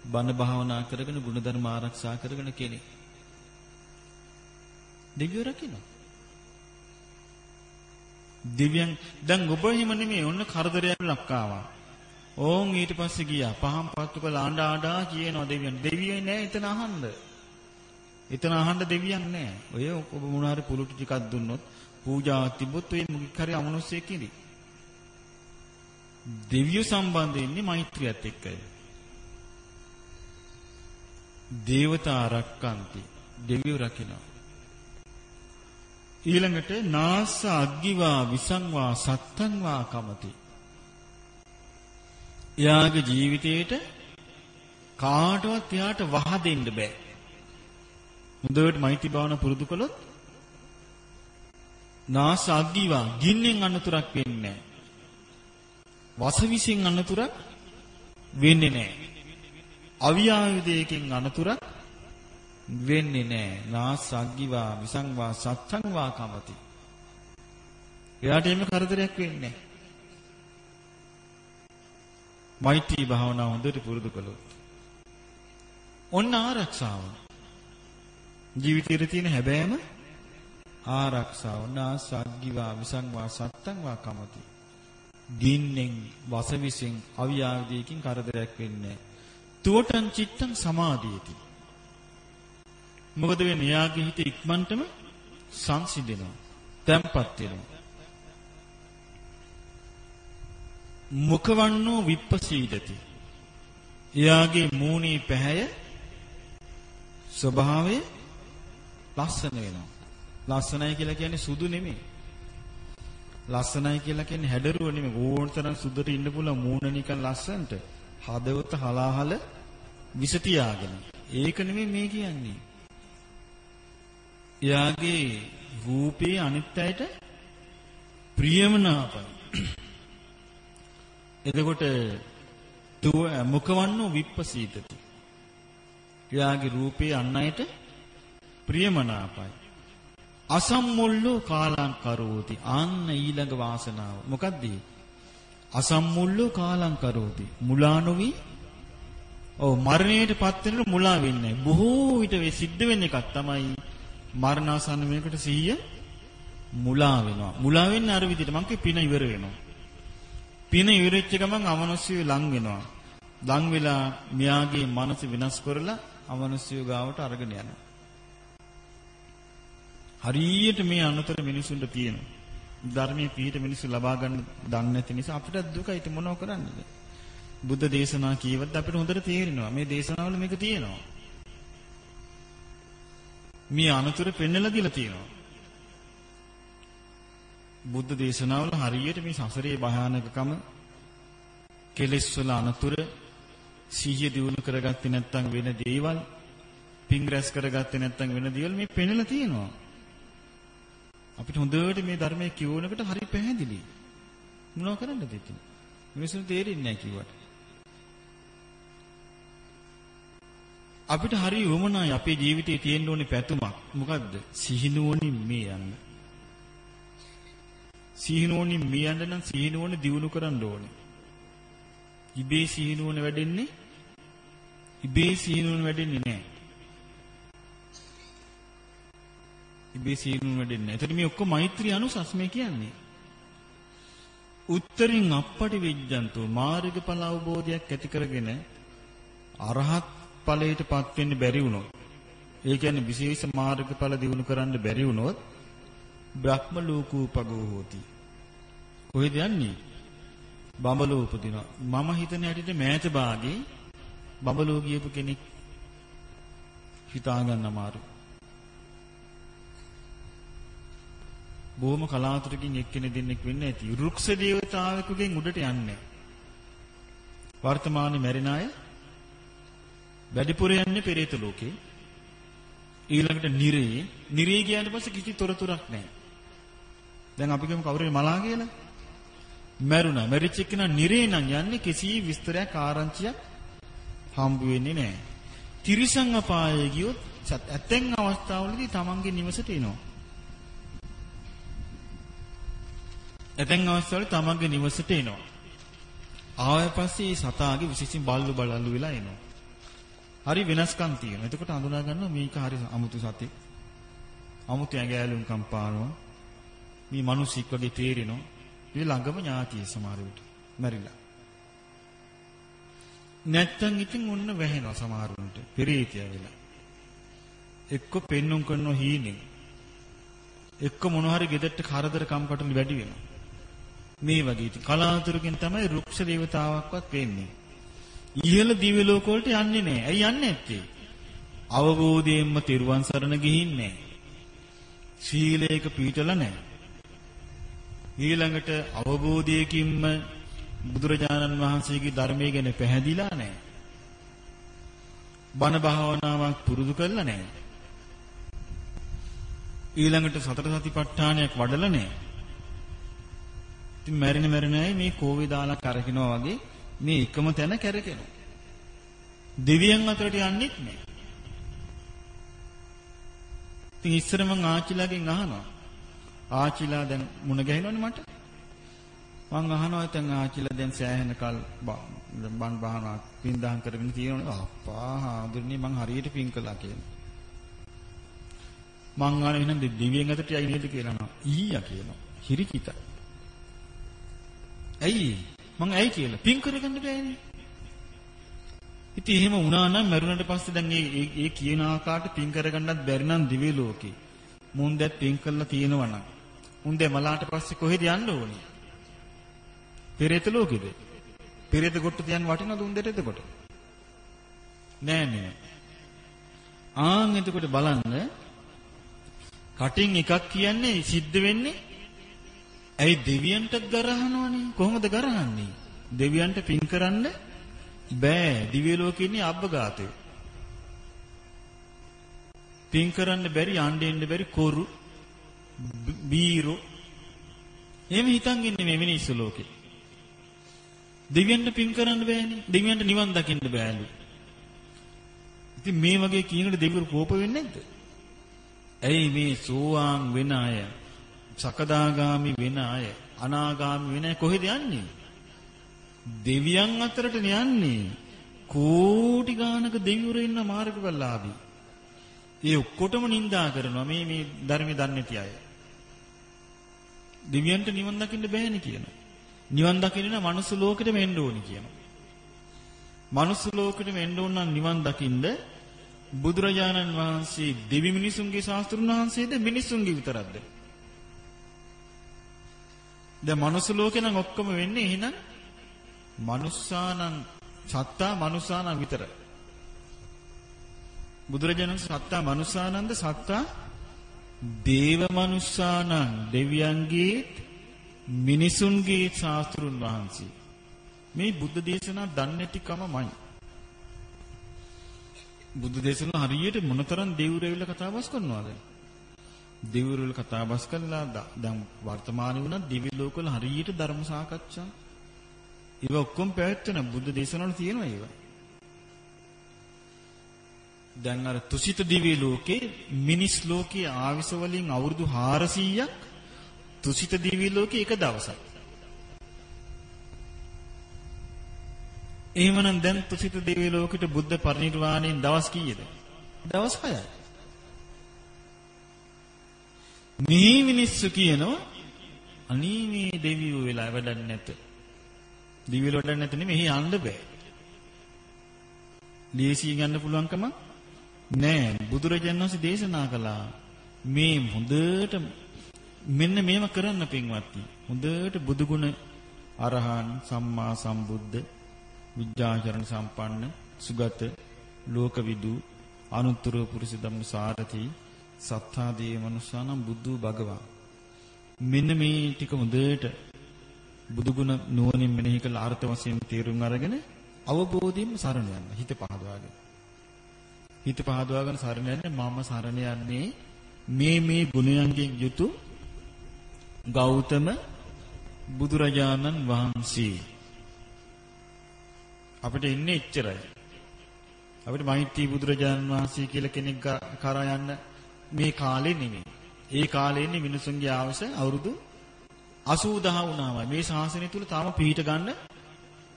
බණ භාවනා කරගෙන ගුණධර්ම ආරක්ෂා කරගෙන කෙනෙක්. දෙවියෝ රකින්නවා. දිව්‍යයන් දැන් ඔබ හිම නෙමෙයි ඔන්න කරදරයක් ලක්කාවා. ඕන් ඊට පස්සේ ගියා. පහම් පත්තු කළ ආඬ ආඬා කියනවා දෙවියන්. දෙවියෝ නෑ එතන අහන්න. එතන අහන්න දෙවියන් නෑ. ඔය ඔබ මොනාරි පුරුටු ටිකක් දුන්නොත් පූජාවක් තිබ්බොත් ඔය මොකක් හරි අමනුෂ්‍යයෙක් ඉඳි. දෙවියෝ සම්බන්ධ වෙන්නේ මෛත්‍රියත් එක්කයි. දේවතා රක්කන්ති. දෙවියෝ රකිනවා. ඊළඟට නාස අග්ගිවා විසංවා සත්තංවා කමති. එයාගේ ජීවිතේට කාටවත් එයාට වහ දෙන්න බෑ. හොඳට මෛත්‍රී භාවනා පුරුදු කළොත් නාස අග්ගිවා ගින්නෙන් අනතුරක් වෙන්නේ නැහැ. වසවිසින් අනතුරක් වෙන්නේ නැහැ. අවියායුධයකින් අනතුරක් වෙන්නේ නැහැ. නාසග්ගිවා විසංවා සත්තංවා කමති. එයාට එimhe කරදරයක් වෙන්නේ නැහැ. මෛත්‍රී භාවනාව හොඳට පුරුදු කළොත්. ඔන්න ආරක්ෂාව. ජීවිතයේ තියෙන හැබෑම ආරක්ෂාව. නාසග්ගිවා විසංවා සත්තංවා කමති. ගින්නෙන් වසවිසෙන් අවියාවදීකින් කරදරයක් වෙන්නේ තුවටන් චිත්තං සමාධියති මොකද වෙන්නේ යාගේ හිත ඉක්මනටම සංසිඳෙනවා තැම්පත් වෙනවා මුඛවන්නෝ විප්පසීදති එයාගේ මූණේ පැහැය ස්වභාවය ලස්සන වෙනවා. ලස්සනයි කියලා කියන්නේ සුදු නෙමෙයි. ලස්සනයි කියලා කියන්නේ හැඩරුව නෙමෙයි. ඕනතරම් සුදුට ඉන්න පුළුවන් මූණ නිකන් ලස්සනට. හදවත හලාහල විස තියාගෙන. ඒක නෙමෙයි මේ කියන්නේ. එයාගේ රූපේ අනිත් අයට ප්‍රියමනාපයි. එතකොට දුව මුඛවන්නෝ විප්පසීතති. එයාගේ රූපේ අන් අයට ප්‍රියමනාපයි. අසම්මුල්ලෝ කාලං කරෝති. අන්න ඊළඟ වාසනාව. මොකද්ද? අසම්මුල්ලෝ කාලං කරෝති. මුලා නොවි ඔව් මරණයටපත් වෙනකොට මුලා වෙන්නේ බොහෝ විට වෙ සිද්ධ වෙන එකක් තමයි මරණාසන්න වෙනකොට සිහිය මුලා වෙනවා. මුලා වෙන්නේ අර විදිහට මං කිය පින ඉවර වෙනවා. පින ඉවරෙච්ච ගමන් අමනුෂ්‍යය ලං වෙනවා. ලං වෙලා මෙයාගේ මනස වෙනස් කරලා අමනුෂ්‍යය ගාවට අරගෙන යනවා. හරියට මේ අනුතර මිනිසුන්ට තියෙනවා. ධර්මයේ පිහිට මිනිස්සු ලබා ගන්න දන්නේ නැති නිසා අපිට දුකයි ඉතින් මොනව කරන්නද? බුද්ධ දේශනා කියවත් අපිට හොඳට තේරෙනවා. මේ දේශනාවල මේක තියෙනවා. මේ අනුතර පෙන්නලා දීලා තියෙනවා. බුද්ධ දේශනාවල හරියට මේ සසරේ භයානකකම කෙලෙස් වල අනතුරු සිහිය දිනු කරගත්තේ නැත්නම් වෙන දේවල් පිං රැස් කරගත්තේ නැත්නම් වෙන දේවල් මේ පෙන්නලා තියෙනවා. අපිට හොඳට මේ ධර්මයේ කියවනකොට හරි පැහැදිලි. මොනව කරන්නද ඉතින්? මිනිස්සුන්ට තේරෙන්නේ නැහැ කිව්වට. අපිට හරි වමනයි අපේ ජීවිතේ තියෙන්න ඕනේ පැතුමක්. මොකද්ද? සිහිනුවණින් මේ යන්න. සිහිනුවණින් මේ යන්න නම් සිහිනුවණ දියුණු කරන්න ඕනේ. ඉබේ සිහිනුවණ වැඩෙන්නේ ඉබේ සිහිනුවණ වැඩෙන්නේ නැහැ. ඉබේ සිහිනුවණ වැඩෙන්නේ නැහැ. එතකොට මේ ඔක්කොම මෛත්‍රී අනුසස් මේ කියන්නේ. උත්තරින් අපපටි විජ්ජන්තෝ මාර්ගඵල අවබෝධයක් ඇති කරගෙන අරහත් ඵලයටපත් වෙන්න බැරි වුණොත් ඒ කියන්නේ විශේෂ මාර්ගඵල දිනු කරන්න බැරි වුණොත් බ්‍රහ්ම ලෝකූපගෝ හෝති කොහෙද යන්නේ බඹලෝ උපදිනවා මම හිතන හැටියට මෑත භාගේ බඹලෝ ගියපු කෙනෙක් හිතා ගන්න අමාරුයි බොහොම කලාතුරකින් එක්කෙනෙක් දෙන්නෙක් වෙන්න ඇති. රුක්ෂ දේවතාවෙකුගෙන් උඩට යන්නේ. වර්තමානයේ මැරෙන අය වැඩිපුර යන්නේ පෙරේත ලෝකේ. ඊළඟට නිරේ, නිරේ ගියාට පස්සේ කිසි තොරතුරක් නැහැ. දැන් අපි කියමු කවුරුරි මලා කියලා. මැරුණා. මැරිච්ච කෙනා නිරේ නම් යන්නේ කිසි විස්තරයක් ආරංචියක් හම්බ වෙන්නේ නැහැ. තිරිසන් අපායේ ගියොත් ඇතැන් අවස්ථාවලදී තමන්ගේ නිවසට එනවා. ඇතැන් අවස්ථාවල තමන්ගේ නිවසට එනවා. ආවය පස්සේ සතාගේ විශේෂයෙන් බල්ලු බලල්ලු වෙලා එනවා. හරි වෙනස්කම් තියෙනවා. එතකොට අඳුනා ගන්නවා මේක හරි අමුතු සතෙක්. අමුතු ඇඟෑලුම් කම්පානවා. මේ මිනිස්සෙක් වගේ තේරෙනවා. මේ ළඟම ඥාතිය සමහර විට මැරිලා. නැත්තම් ඉතින් ඔන්න වැහෙනවා සමහරුන්ට. පෙරේතිය වෙලා. එක්ක පෙන්눔 කරන හීනෙන්. එක්ක මොන හරි ගෙදරට කරදර කම්කටොළු වැඩි වෙනවා. මේ වගේ ඉතින් කලාතුරකින් තමයි රුක්ෂ දේවතාවක්වත් වෙන්නේ. ඉහළ දිව්‍ය ලෝක වලට යන්නේ නැහැ. ඇයි යන්නේ නැත්තේ? අවබෝධයෙන්ම තිරුවන් සරණ ගිහින් නැහැ. සීලයක පිළිතලා නැහැ. ඊළඟට අවබෝධයකින්ම බුදුරජාණන් වහන්සේගේ ධර්මයේ ගැන පැහැදිලා නැහැ. බණ භාවනාවක් පුරුදු කරලා නැහැ. ඊළඟට සතර සතිපට්ඨානයක් වඩලා නැහැ. ඉතින් මැරෙන මැරෙන අය මේ කෝවේ දාලා කරකිනවා වගේ මේ එකම තැන කැරකෙනවා. දෙවියන් අතරට යන්නෙත් නෑ. ඉතින් ඉස්සර මං ආච්චිලාගෙන් අහනවා. ආච්චිලා දැන් මුණ ගැහෙනවනේ මට. මං අහනවා දැන් ආච්චිලා දැන් සෑහෙන කල් බන් බහනවා පින් දහම් කරගෙන තියෙනවනේ. අප්පා හාමුදුරනේ මං හරියට පින් කළා කියලා. මං අහන එහෙනම් දෙවියන් අතරට යයි නේද කියලා නෝ. ඊයා කියනවා. හිරිකිතයි. ඇයි? මං ඇයි කියලා. පින් කරගන්න බෑනේ. ඉතින් එහෙම වුණා නම් මරුණට පස්සේ දැන් මේ ඒ කියන ආකාරයට පින් කරගන්නත් බැරි නම් දිව්‍ය ලෝකේ. මුන් දැත් පින් කරලා තියෙනවා නම්. උන් දැ මලාට පස්සේ කොහෙද යන්න ඕනේ? පෙරේත ලෝකෙද? පෙරේත කොට තියන් වටිනවද උන් දෙට එතකොට? නෑ නෑ. ආන් එතකොට බලන්න කටින් එකක් කියන්නේ සිද්ධ වෙන්නේ ඇයි දෙවියන්ටත් ගරහනවනේ? කොහොමද ගරහන්නේ? දෙවියන්ට පින් කරන්න බෑ. දිව්‍ය ලෝකේ ඉන්නේ අබ්බගාතේ පින් කරන්න බැරි යන්න බැරි කොරු බීරෝ. එහෙම හිතන් ඉන්නේ මේ මිනිස්සු ලෝකේ. දෙවියන්ට පින් කරන්න බෑනේ. දෙවියන්ට නිවන් දකින්න බෑලු. ඉතින් මේ වගේ කියනකොට දෙවිවරු කෝප වෙන්නේ නැද්ද? ඇයි මේ සෝවාන් වෙන අය සකදාගාමි වෙන අය අනාගාමි වෙන අය කොහෙද යන්නේ දෙවියන් අතරට යන්නේ කෝටි ගානක දෙවිවරු ඉන්න මාර්ගඵලලාභී ඒ ඔක්කොටම නිඳා කරනවා මේ මේ ධර්මයේ දන්නේ නැති අය. දෙවියන්ට නිවන් දකින්න බෑනේ කියනවා. නිවන් දකින්න නම් මනුස්ස ලෝකෙටම එන්න ඕනි කියනවා. මනුස්ස ලෝකෙටම එන්න ඕන නම් නිවන් දකින්න බුදුරජාණන් වහන්සේ දෙවි මිනිසුන්ගේ ශාස්ත්‍රුන් වහන්සේද මිනිසුන්ගේ විතරක්ද? දැන් මනුස්ස ලෝකේ නම් ඔක්කොම වෙන්නේ එහෙනම් මනුස්සානං සත්තා මනුස්සානං විතරයි. බුදුරජාණන් සත්තා මනුස්සානන්ද සත්තා දේව මනුස්සානං දෙවියන්ගේ මිනිසුන්ගේ ශාස්ත්‍රුන් වහන්සේ. මේ බුද්ධ දේශනා දන්නේ නැතිකමමයි. බුද්ධ දේශනා හරියට මොනතරම් දෙවිවරු කතා බස් කරනවද? දෙවිවරු කතා බස් කළා දැන් වර්තමානයේ වුණා දිවි ලෝකවල හරියට ධර්ම සාකච්ඡා ඒව ඔක්කොම පැවැත්වෙන බුද්ධ දේශනාවල තියෙනවා ඒවා දැන් අර තුසිත දිව්‍ය ලෝකේ මිනිස් ලෝකයේ ආවිස වලින් අවුරුදු 400ක් තුසිත දිව්‍ය ලෝකේ එක දවසක්. එහෙමනම් දැන් තුසිත දිව්‍ය ලෝකෙට බුද්ධ පරිනිර්වාණයෙන් දවස් කීයද? දවස් 6යි. මේ මිනිස්සු කියනවා අනී මේ දෙවියෝ වෙලා වැඩක් නැත. දිව්‍ය ලෝකෙ නැත නෙමෙයි යන්න බෑ. ලේසියෙන් යන්න පුළුවන්කම නෑ බුදුරජාණන් වහන්සේ දේශනා කළා මේ හොඳට මෙන්න මේව කරන්න පින්වත්නි හොඳට බුදුගුණ අරහන් සම්මා සම්බුද්ධ විද්‍යාචරණ සම්පන්න සුගත ලෝකවිදු අනුත්තර පුරුෂ ධම්ම සාරති සත්තාදී මනුෂ්‍යානම් බුද්ධ භගවා. මෙන්න මේ ටික හොඳට බුදුගුණ නුවණින් මෙනෙහි කළ අර්ථ වශයෙන් තේරුම් අරගෙන අවබෝධයෙන් සරණ යන්න හිත පහදවාගෙන. හිත පහදවාගෙන සරණ යන්නේ මම සරණ යන්නේ මේ මේ ගුණයන්ගෙන් යුතු ගෞතම බුදුරජාණන් වහන්සේ. අපිට ඉන්නේ එච්චරයි. අපිට මෛත්‍රී බුදුරජාණන් වහන්සේ කියලා කෙනෙක් කරා යන්න මේ කාලේ නෙමෙයි ඒ කාලේ ඉන්නේ මිනිසුන්ගේ අවශ්‍ය අවුරුදු 80000 වුණාමයි මේ ශාසනය තුල තාම පිහිට ගන්න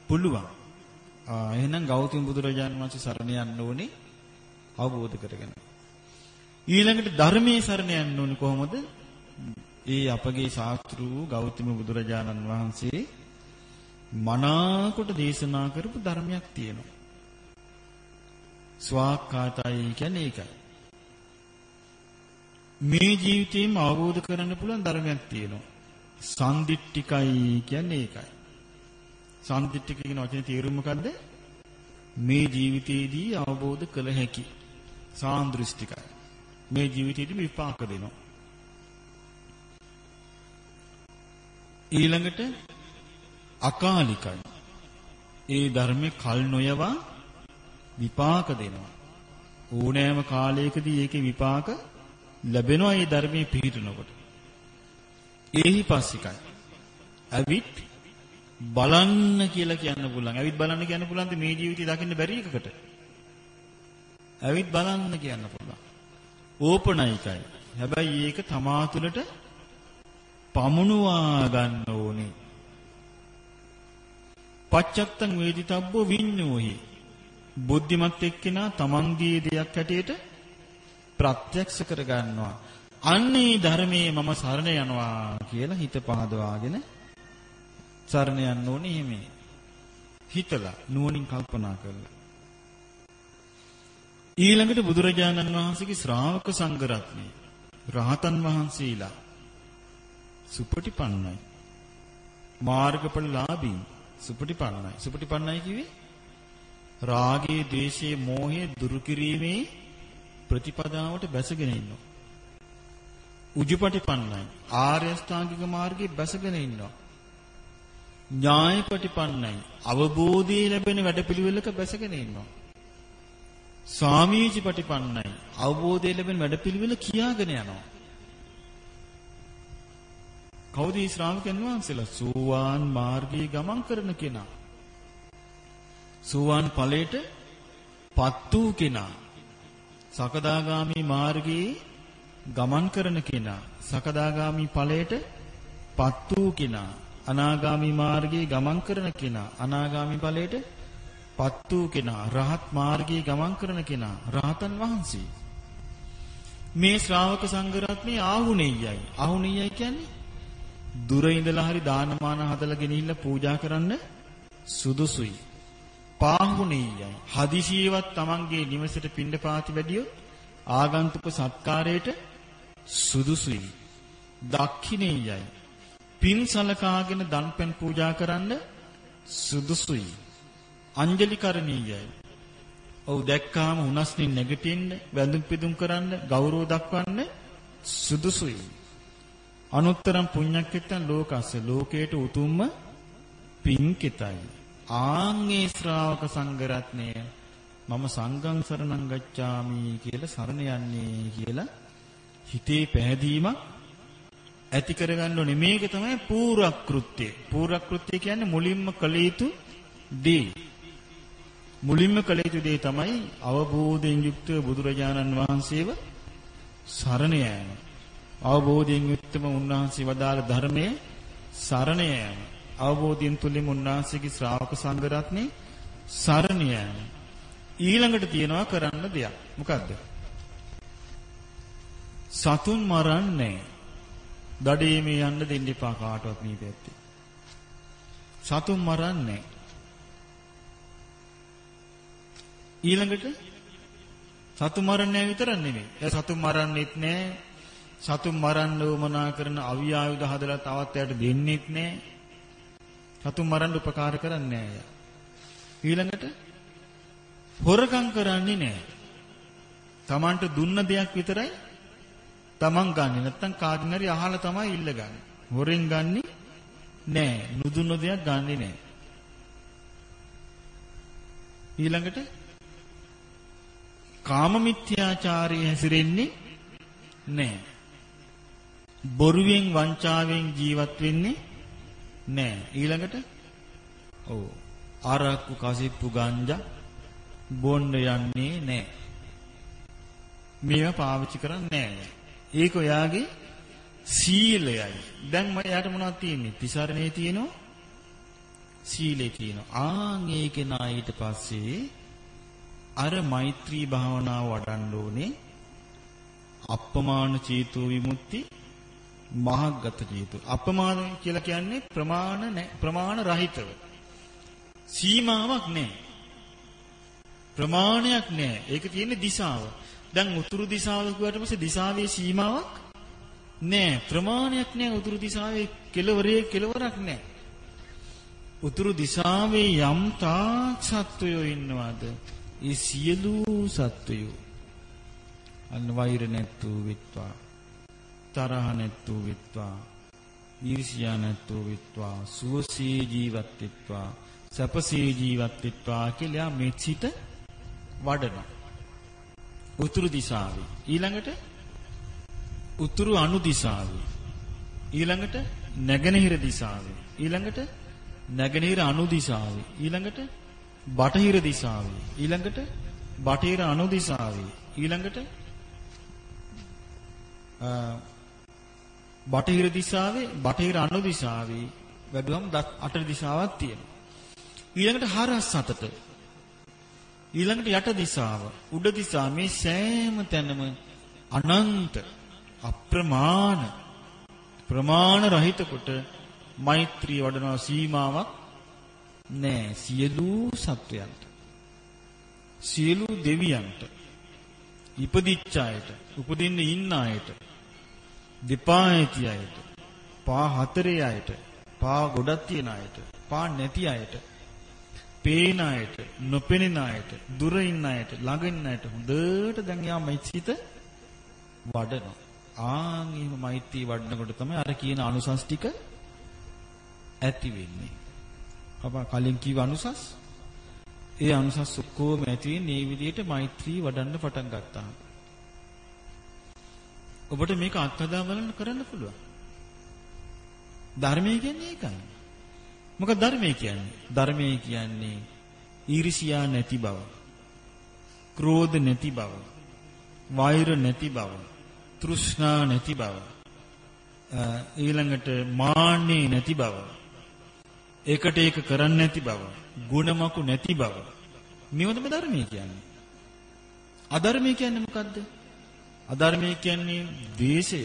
පුළුවන් ආ එහෙනම් ගෞතම බුදුරජාණන් වහන්සේ සරණ යන්න ඕනේ අවබෝධ කරගෙන. ඊළඟට ධර්මයේ සරණ යන්න ඕනේ කොහොමද? ඒ අපගේ ශාස්ත්‍රු ගෞතම බුදුරජාණන් වහන්සේ මනාකොට දේශනා කරපු ධර්මයක් තියෙනවා. ස්වාක්ඛාතයි කියන්නේ ඒකයි. මේ ජීවිතේම අවබෝධ කරගන්න පුළුවන් ධර්මයක් තියෙනවා. සම්දිට්ඨිකයි කියන්නේ ඒකයි. සම්දිට්ඨික කියන වචනේ තේරුම මොකද්ද? මේ ජීවිතේදී අවබෝධ කළ හැකි සාන්දෘෂ්ටිකයි. මේ ජීවිතේදී විපාක දෙනවා. ඊළඟට අකාලිකයි. ඒ ධර්මේ කල් නොයවා විපාක දෙනවා. ඕනෑම කාලයකදී ඒකේ විපාක ලැබෙනවා ඒ ධර්මයේ පිහිටනකොට. ඒහි පස්සිකයි. අවිත් බලන්න කියලා කියන්න පුළුවන්. අවිත් බලන්න කියන්න පුළුවන්ද මේ ජීවිතය දකින්න බැරි එකකට? ඇවිත් බලන්න කියන්න පුළුවන්. ඕපනයිකයි. හැබැයි ඒක තමා තුළට පමුණුවා ගන්න ඕනේ. පච්චත්තං වේදිතබ්බෝ විඤ්ඤෝහි. බුද්ධිමත් එක්කෙනා තමන්ගේ දෙයක් හැටියට ප්‍රත්‍යක්ෂ කර ගන්නවා. අන්නේ ධර්මයේ මම සරණ යනවා කියලා හිත පහදවාගෙන සරණ යන්න ඕනේ එහෙමයි. හිතලා නුවණින් කල්පනා කරලා ඊළඟට බුදුරජාණන් වහන්සේගේ ශ්‍රාවක සංඝ රත්නය රහතන් වහන්සේලා සුපටිපන්නයි මාර්ගඵලලාභී සුපටිපන්නයි සුපටිපන්නයි කිව්වේ රාගයේ ද්වේෂයේ මෝහයේ දුරු කිරීමේ ප්‍රතිපදාවට බැසගෙන ඉන්නවා. උජුපටිපන්නයි. ආර්ය අෂ්ටාංගික මාර්ගයේ බැසගෙන ඉන්නවා. ඥායපටිපන්නයි. අවබෝධය ලැබෙන වැඩපිළිවෙලක බැසගෙන ඉන්නවා. සාමීචිපටිපන්නයි. අවබෝධය ලැබෙන වැඩපිළිවෙල කියාගෙන යනවා. කවුද මේ ශ්‍රාවකයන් වහන්සේලා? සෝවාන් මාර්ගයේ ගමන් කරන කෙනා. සෝවාන් ඵලයට පත් වූ කෙනා. සකදාගාමි මාර්ගයේ ගමන් කරන කෙනා. සකදාගාමි ඵලයට පත් වූ කෙනා. අනාගාමි මාර්ගයේ ගමන් කරන කෙනා. අනාගාමි ඵලයට පත් වූ කෙනා. රහත් මාර්ගයේ ගමන් කරන කෙනා. රහතන් වහන්සේ. මේ ශ්‍රාවක සංඝ රත්නේ ආහුණෙයයි. ආහුණෙයයි කියන්නේ දුර ඉඳලා හරි දානමාන හදලා ගෙනිහිල්ලා පූජා කරන්න සුදුසුයි. පාහුණෙයයි. හදිසියවත් Tamanගේ නිවසට පිණ්ඩපාති වැඩියොත් ආගන්තුක සත්කාරයට සුදුසුයි. දක්ඛිනේයයි. පින් සලකාගෙන දන්පැන් පූජා කරන්න සුදුසුයි. අංජලි කරණීයයි. ඔව් දැක්කාම උනස්නින් නැගිටින්න, වැඳුම් පිදුම් කරන්න, ගෞරව දක්වන්න සුදුසුයි. අනුත්තරම් පුඤ්ඤක්කිතං ලෝකස්ස ලෝකේට උතුම්ම පින්කිතයි. ආන්ගේ ශ්‍රාවක සංඝරත්නය මම සංඝං සරණං ගච්ඡාමි කියලා සරණ යන්නේ කියලා හිතේ පැහැදීමක් ඇති කරගන්න ඕනේ මේක තමයි පූර්වක්‍ෘත්‍ය. පූර්වක්‍ෘත්‍ය කියන්නේ මුලින්ම කළ යුතු දේ. මුලින්ම කළ යුතු දේ තමයි අවබෝධයෙන් යුක්තව බුදුරජාණන් වහන්සේව සරණ යෑම. අවබෝධයෙන් යුක්තව උන්වහන්සේ වදාළ ධර්මයේ සරණ යෑම. අවබෝධයෙන් තුලින් උන්වහන්සේගේ ශ්‍රාවක සංඝ රත්නේ සරණ යෑම. ඊළඟට තියනවා කරන්න දෙයක්. මොකද්ද? සතුන් මරන්නේ දඩේ මේ යන්න දෙන්න එපා කාටවත් මේ පැත්තේ. සතුන් මරන්නේ ඊළඟට සතු මරන්නේ විතරක් නෙමෙයි. ඒ සතු මරන්නෙත් නෑ. සතු මරන්න උවමනා කරන අවි ආයුධ හදලා තවත් එයාට දෙන්නෙත් නෑ. සතු මරන්න උපකාර කරන්නේ නෑ. ඊළඟට හොරකම් කරන්නේ නෑ. Tamanට දුන්න දෙයක් විතරයි Taman ගන්නෙ. නැත්තම් කාගෙන් හරි අහලා තමයි ඉල්ලගන්නේ. හොරෙන් ගන්නෙ නෑ. නුදුන්න දෙයක් ගන්නෙ නෑ. ඊළඟට කාම මිත්‍යාචාරයේ හැසිරෙන්නේ නැහැ. බොරුවෙන් වංචාවෙන් ජීවත් වෙන්නේ නැහැ. ඊළඟට ඔව් ආරක්කු කසිප්පු ගංජා බොන්න යන්නේ නැහැ. මේවා පාවිච්චි කරන්නේ නැහැ. ඒක ඔයාගේ සීලයයි. දැන් මම යාට මොනවද තියෙන්නේ? තිසරණේ තියෙනවා. සීලේ තියෙනවා. ආන් ඒකේ නා ඊට පස්සේ අර මෛත්‍රී භාවනාව වඩන්න ඕනේ අප්පමාන චේතෝ විමුක්ති මහග්ගත චේතෝ අප්පමාන කියලා කියන්නේ ප්‍රමාණ ප්‍රමාණ රහිතව. සීමාවක් නැහැ. ප්‍රමාණයක් නැහැ. ඒක තියෙන්නේ දිශාව. දැන් උතුරු දිශාව කිව්වට පස්සේ දිශාවේ සීමාවක් නැහැ. ප්‍රමාණයක් නැහැ උතුරු දිශාවේ කෙලවරේ කෙලවරක් නැහැ. උතුරු දිශාවේ යම් තාක් සත්වයෝ ඉන්නවද? ඒ සියලු සත්වයෝ. අන්න වෛර නැත්තු විත්වා. තරහ නැත්තු විත්වා ඊර්ෂ්‍යා නැත්තු විත්වා සුවසේ ජීවත් විත්වා සැපසේ ජීවත් විත්වා කියලා මේ සිත වඩනවා. උතුරු දිශාවේ. ඊළඟට උතුරු අනු දිශාවේ. ඊළඟට නැගෙනහිර දිශාවේ. ඊළඟට නැගෙනහිර අනු දිශාවේ. ඊළඟට බටහිර දිශාවේ. ඊළඟට බටහිර අනු දිශාවේ. ඊළඟට බටහිර දිශාවේ බටහිර අනු දිශාවේ වැඩුවම අට දිශාවක් තියෙනවා. ඊළඟට හරස් අතට. ඊළඟට යට දිශාව උඩ දිශා මේ සෑම තැනම අනන්ත අප්‍රමාණ ප්‍රමාණ රහිත කොට මෛත්‍රී වඩනවා සීමාවක් නෑ. සියලු සත්වයන්ට. සියලු දෙවියන්ට. ඉපදිච්ච අයට උපදින්න ඉන්න අයට. දෙපා ඇති අයට පා හතරේ අයට පා ගොඩක් තියෙන අයට පා නැති අයට පේන අයට නොපෙනෙන අයට, දුර ඉන්න අයට, ළඟ ඉන්න අයට හොඳට දැන් යා මෛත්‍රීත වඩනවා. ආන් එහෙම මෛත්‍රී වඩනකොට තමයි අර කියන අනුසස් ටික ඇති වෙන්නේ. අප කලින් කිව්ව අනුසස් ඒ අනුසස් ඔක්කොම ඇති වෙන්නේ මේ විදිහට මෛත්‍රී වඩන්න පටන් ගත්තා. ඔබට මේක අත්හදා බලන්න කරන්න පුළුවන්. ධර්මය කියන්නේ ඒකයි. මොකද ධර්මය කියන්නේ? ධර්මය කියන්නේ ඊර්ෂියා නැති බව. ක්‍රෝධ නැති බව. වෛර නැති බව. තෘෂ්ණා නැති බව. ඊළඟට මාන්නේ නැති බව. ඒකට ඒක කරන්නේ නැති බව. ಗುಣමකු නැති බව. මේවද මේ ධර්මය කියන්නේ. අධර්මය කියන්නේ මොකද්ද? අධර්මය කියන්නේ ද්වේෂය,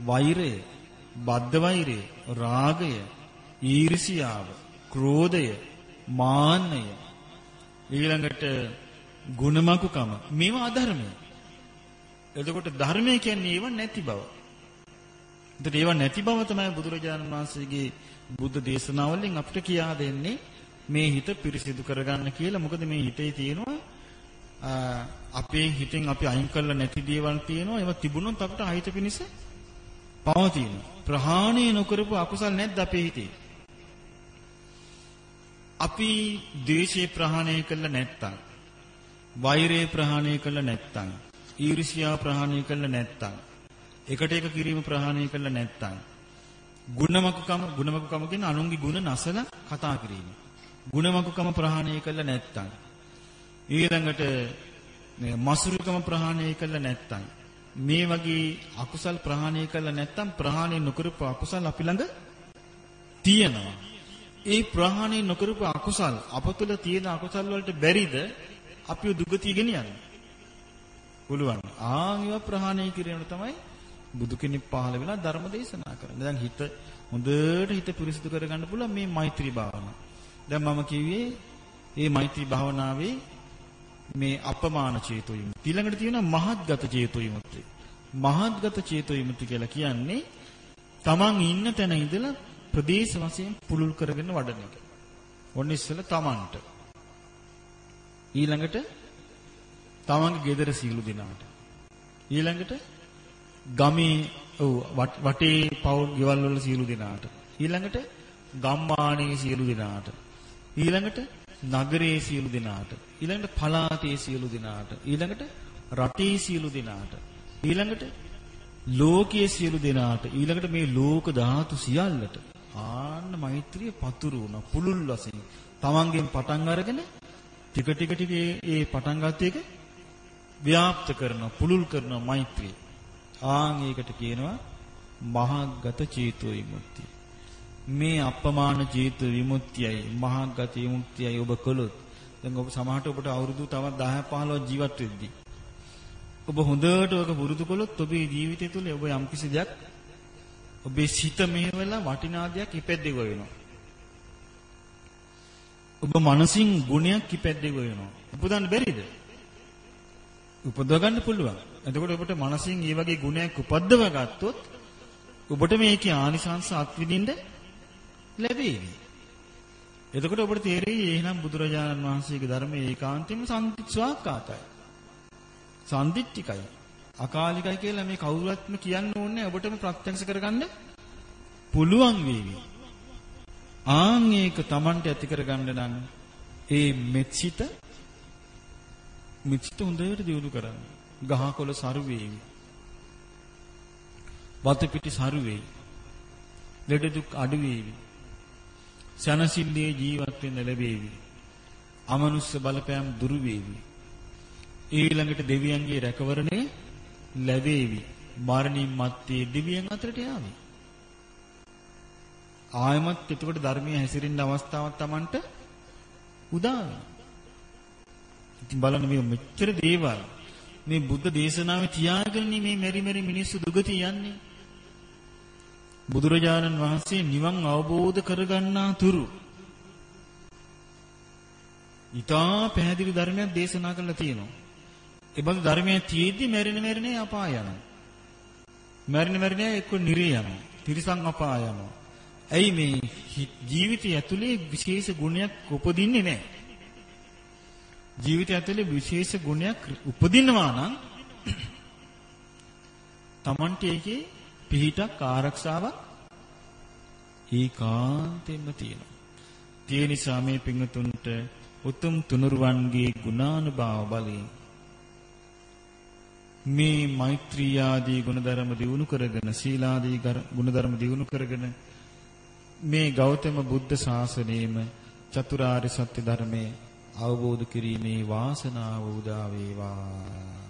වෛරය, බද්ධ වෛරය, රාගය, ඊර්ෂියාව, ක්‍රෝධය, මාන්නය, ඊළඟට ගුණමකුකම මේවා අධර්මය. එතකොට ධර්මය කියන්නේ ඒව නැති බව. එතකොට ඒව නැති බව තමයි බුදුරජාණන් වහන්සේගේ බුද්ධ දේශනාවලින් අපිට කියා දෙන්නේ මේ හිත පිරිසිදු කරගන්න කියලා. මොකද මේ හිතේ තියෙනවා අපේ හිතෙන් අපි අයින් කරලා නැති දේවල් තියෙනවා. ඒවා තිබුණොත් අපිට අහිත පිණිස පවතින. ප්‍රහාණය නොකරපු අකුසල් නැද්ද අපේ හිතේ? අපි ද්වේෂය ප්‍රහාණය කළා නැත්තම් වෛරය ප්‍රහාණය කළා නැත්තම් ඊර්ෂ්‍යා ප්‍රහාණය කළා නැත්තම් එකට එක කිරීම ප්‍රහාණය කළා නැත්තම් ගුණමකුකම ගුණමකුකම කියන අනුන්ගේ ගුණ නසල කතා කිරීම. ගුණමකුකම ප්‍රහාණය කළා නැත්තම් ඊළඟට මසුරුකම ප්‍රහාණය කළා නැත්තම් මේ වගේ අකුසල් ප්‍රහාණය කළා නැත්තම් ප්‍රහාණය නොකරපු අකුසල් අපි ළඟ තියෙනවා. ඒ ප්‍රහාණය නොකරපු අකුසල් අප තුළ තියෙන අකුසල් වලට බැරිද අපිව දුගතිය ගෙනියන්න? පුළුවන්. ආන් ඒවා ප්‍රහාණය කිරීමට තමයි බුදු කෙනෙක් පහළ වෙලා ධර්ම දේශනා කරන්නේ. දැන් හිත හොඳට හිත පිරිසිදු කරගන්න පුළුවන් මේ මෛත්‍රී භාවනාව. දැන් මම කිව්වේ මේ මෛත්‍රී භාවනාවේ මේ අපමාන චේතෝ විමුක්ති. ඊළඟට තියෙනවා මහත්ගත චේතෝ විමුක්ති. මහත්ගත චේතෝ විමුක්ති කියලා කියන්නේ තමන් ඉන්න තැන ඉඳලා ප්‍රදේශ වශයෙන් පුලුල් කරගෙන වඩන එක. ඔන්න ඉස්සෙල්ලා තමන්ට. ඊළඟට තමන්ගේ ගෙදර සීලු දිනාට. ඊළඟට ගමේ ඔව් වටේ පවුල් ගෙවල් වල සීලු දිනාට. ඊළඟට ගම්මානයේ සීලු දිනාට. ඊළඟට නගරයේ සියලු දෙනාට ඊළඟට පළාතේ සියලු දෙනාට ඊළඟට රටේ සියලු දෙනාට ඊළඟට ලෝකයේ සියලු දෙනාට ඊළඟට මේ ලෝක ධාතු සියල්ලට ආන්න මෛත්‍රිය පතුරු වුණා පුලුල් වශයෙන්. තමන්ගෙන් පටන් අරගෙන ටික ටික ටික ඒ පටන් ගන්න එක ව්‍යාප්ත කරනවා පුලුල් කරනවා මෛත්‍රිය. ආන් ඒකට කියනවා මහග්ගත චේතෝ විමුක්තිය. මේ අපමාන ජීවිත විමුක්තියයි මහාගත විමුක්තියයි ඔබ කළොත් දැන් ඔබ සමහරට ඔබට අවුරුදු තවත් 10 15 ජීවත් වෙද්දී ඔබ හොඳට ඔක පුරුදු කළොත් ඔබේ ජීවිතය තුළ ඔබ යම්කිසි දෙයක් ඔබේ සිත මෙහෙवला වටිනා දෙයක් ඉපැද්දෙව වෙනවා. ඔබ මනසින් ගුණයක් ඉපැද්දෙව වෙනවා. උපදන්න බැරිද? උපදව ගන්න පුළුවන්. එතකොට ඔබට මනසින් මේ වගේ ගුණයක් උපද්දව ගත්තොත් ඔබට මේකේ ආනිසංස අත්විඳින්න ලැබේවි. එතකොට ඔබට තේරෙයි එහෙනම් බුදුරජාණන් වහන්සේගේ ධර්මයේ ඒකාන්තයෙන්ම සම්තිස්වාකාතයි. සම්දිත්තිකයි. අකාලිකයි කියලා මේ කවුරුත්ම කියන්න ඕනේ ඔබටම ප්‍රත්‍යක්ෂ කරගන්න පුළුවන් වේවි. ආන් ඒක Tamanට ඇති කරගන්න නම් ඒ මෙත්සිත මෙත්සිත හොඳට දියුණු කරන්න. ගහකොළ සරු වේවි. වතපිටි සරු වේවි. ලෙඩ දුක් අඩු වේවි. සනසිල්ලේ ජීවත් වෙන්න ලැබේවි. අමනුස්ස බලපෑම් දුරු වේවි. ඊළඟට දෙවියන්ගේ රැකවරණය ලැබේවි. මරණින් මත්තේ දෙවියන් අතරට යාවි. ආයමත් එතකොට ධර්මයේ හැසිරෙන්න අවස්ථාවක් Tamanට උදා වෙනවා. ඉතින් බලන්න මේ මෙච්චර දේවල් මේ බුද්ධ දේශනාවේ තියාගෙන මේ මෙරි මෙරි මිනිස්සු දුගතිය යන්නේ. බුදුරජාණන් වහන්සේ නිවන් අවබෝධ කරගන්නා තුරු ඊටා පැහැදිලි ධර්මයක් දේශනා කළා තියෙනවා. ඒ බඳු ධර්මයේ තියෙද්දි මැරෙන මැරෙනේ අපාය යනවා. මැරෙන මැරෙනේ එක්ක නිරේ යනවා. තිරිසන් අපාය යනවා. ඇයි මේ ජීවිතය ඇතුලේ විශේෂ ගුණයක් උපදින්නේ නැහැ. ජීවිතය ඇතුලේ විශේෂ ගුණයක් උපදිනවා නම් Tamante එකේ පිහිටක් ආරක්ෂාවක් ඒකාන්තයෙන්ම තියෙනවා. ඒ නිසා මේ පිංතුන්ට උතුම් තුනුරුවන්ගේ ගුණානුභාව බලයෙන් මේ මෛත්‍රී ආදී ගුණධර්ම දිනු කරගෙන සීලාදී ගුණධර්ම දිනු කරගෙන මේ ගෞතම බුද්ධ ශාසනයෙම චතුරාර්ය සත්‍ය ධර්මයේ අවබෝධ කිරීමේ වාසනාව උදා වේවා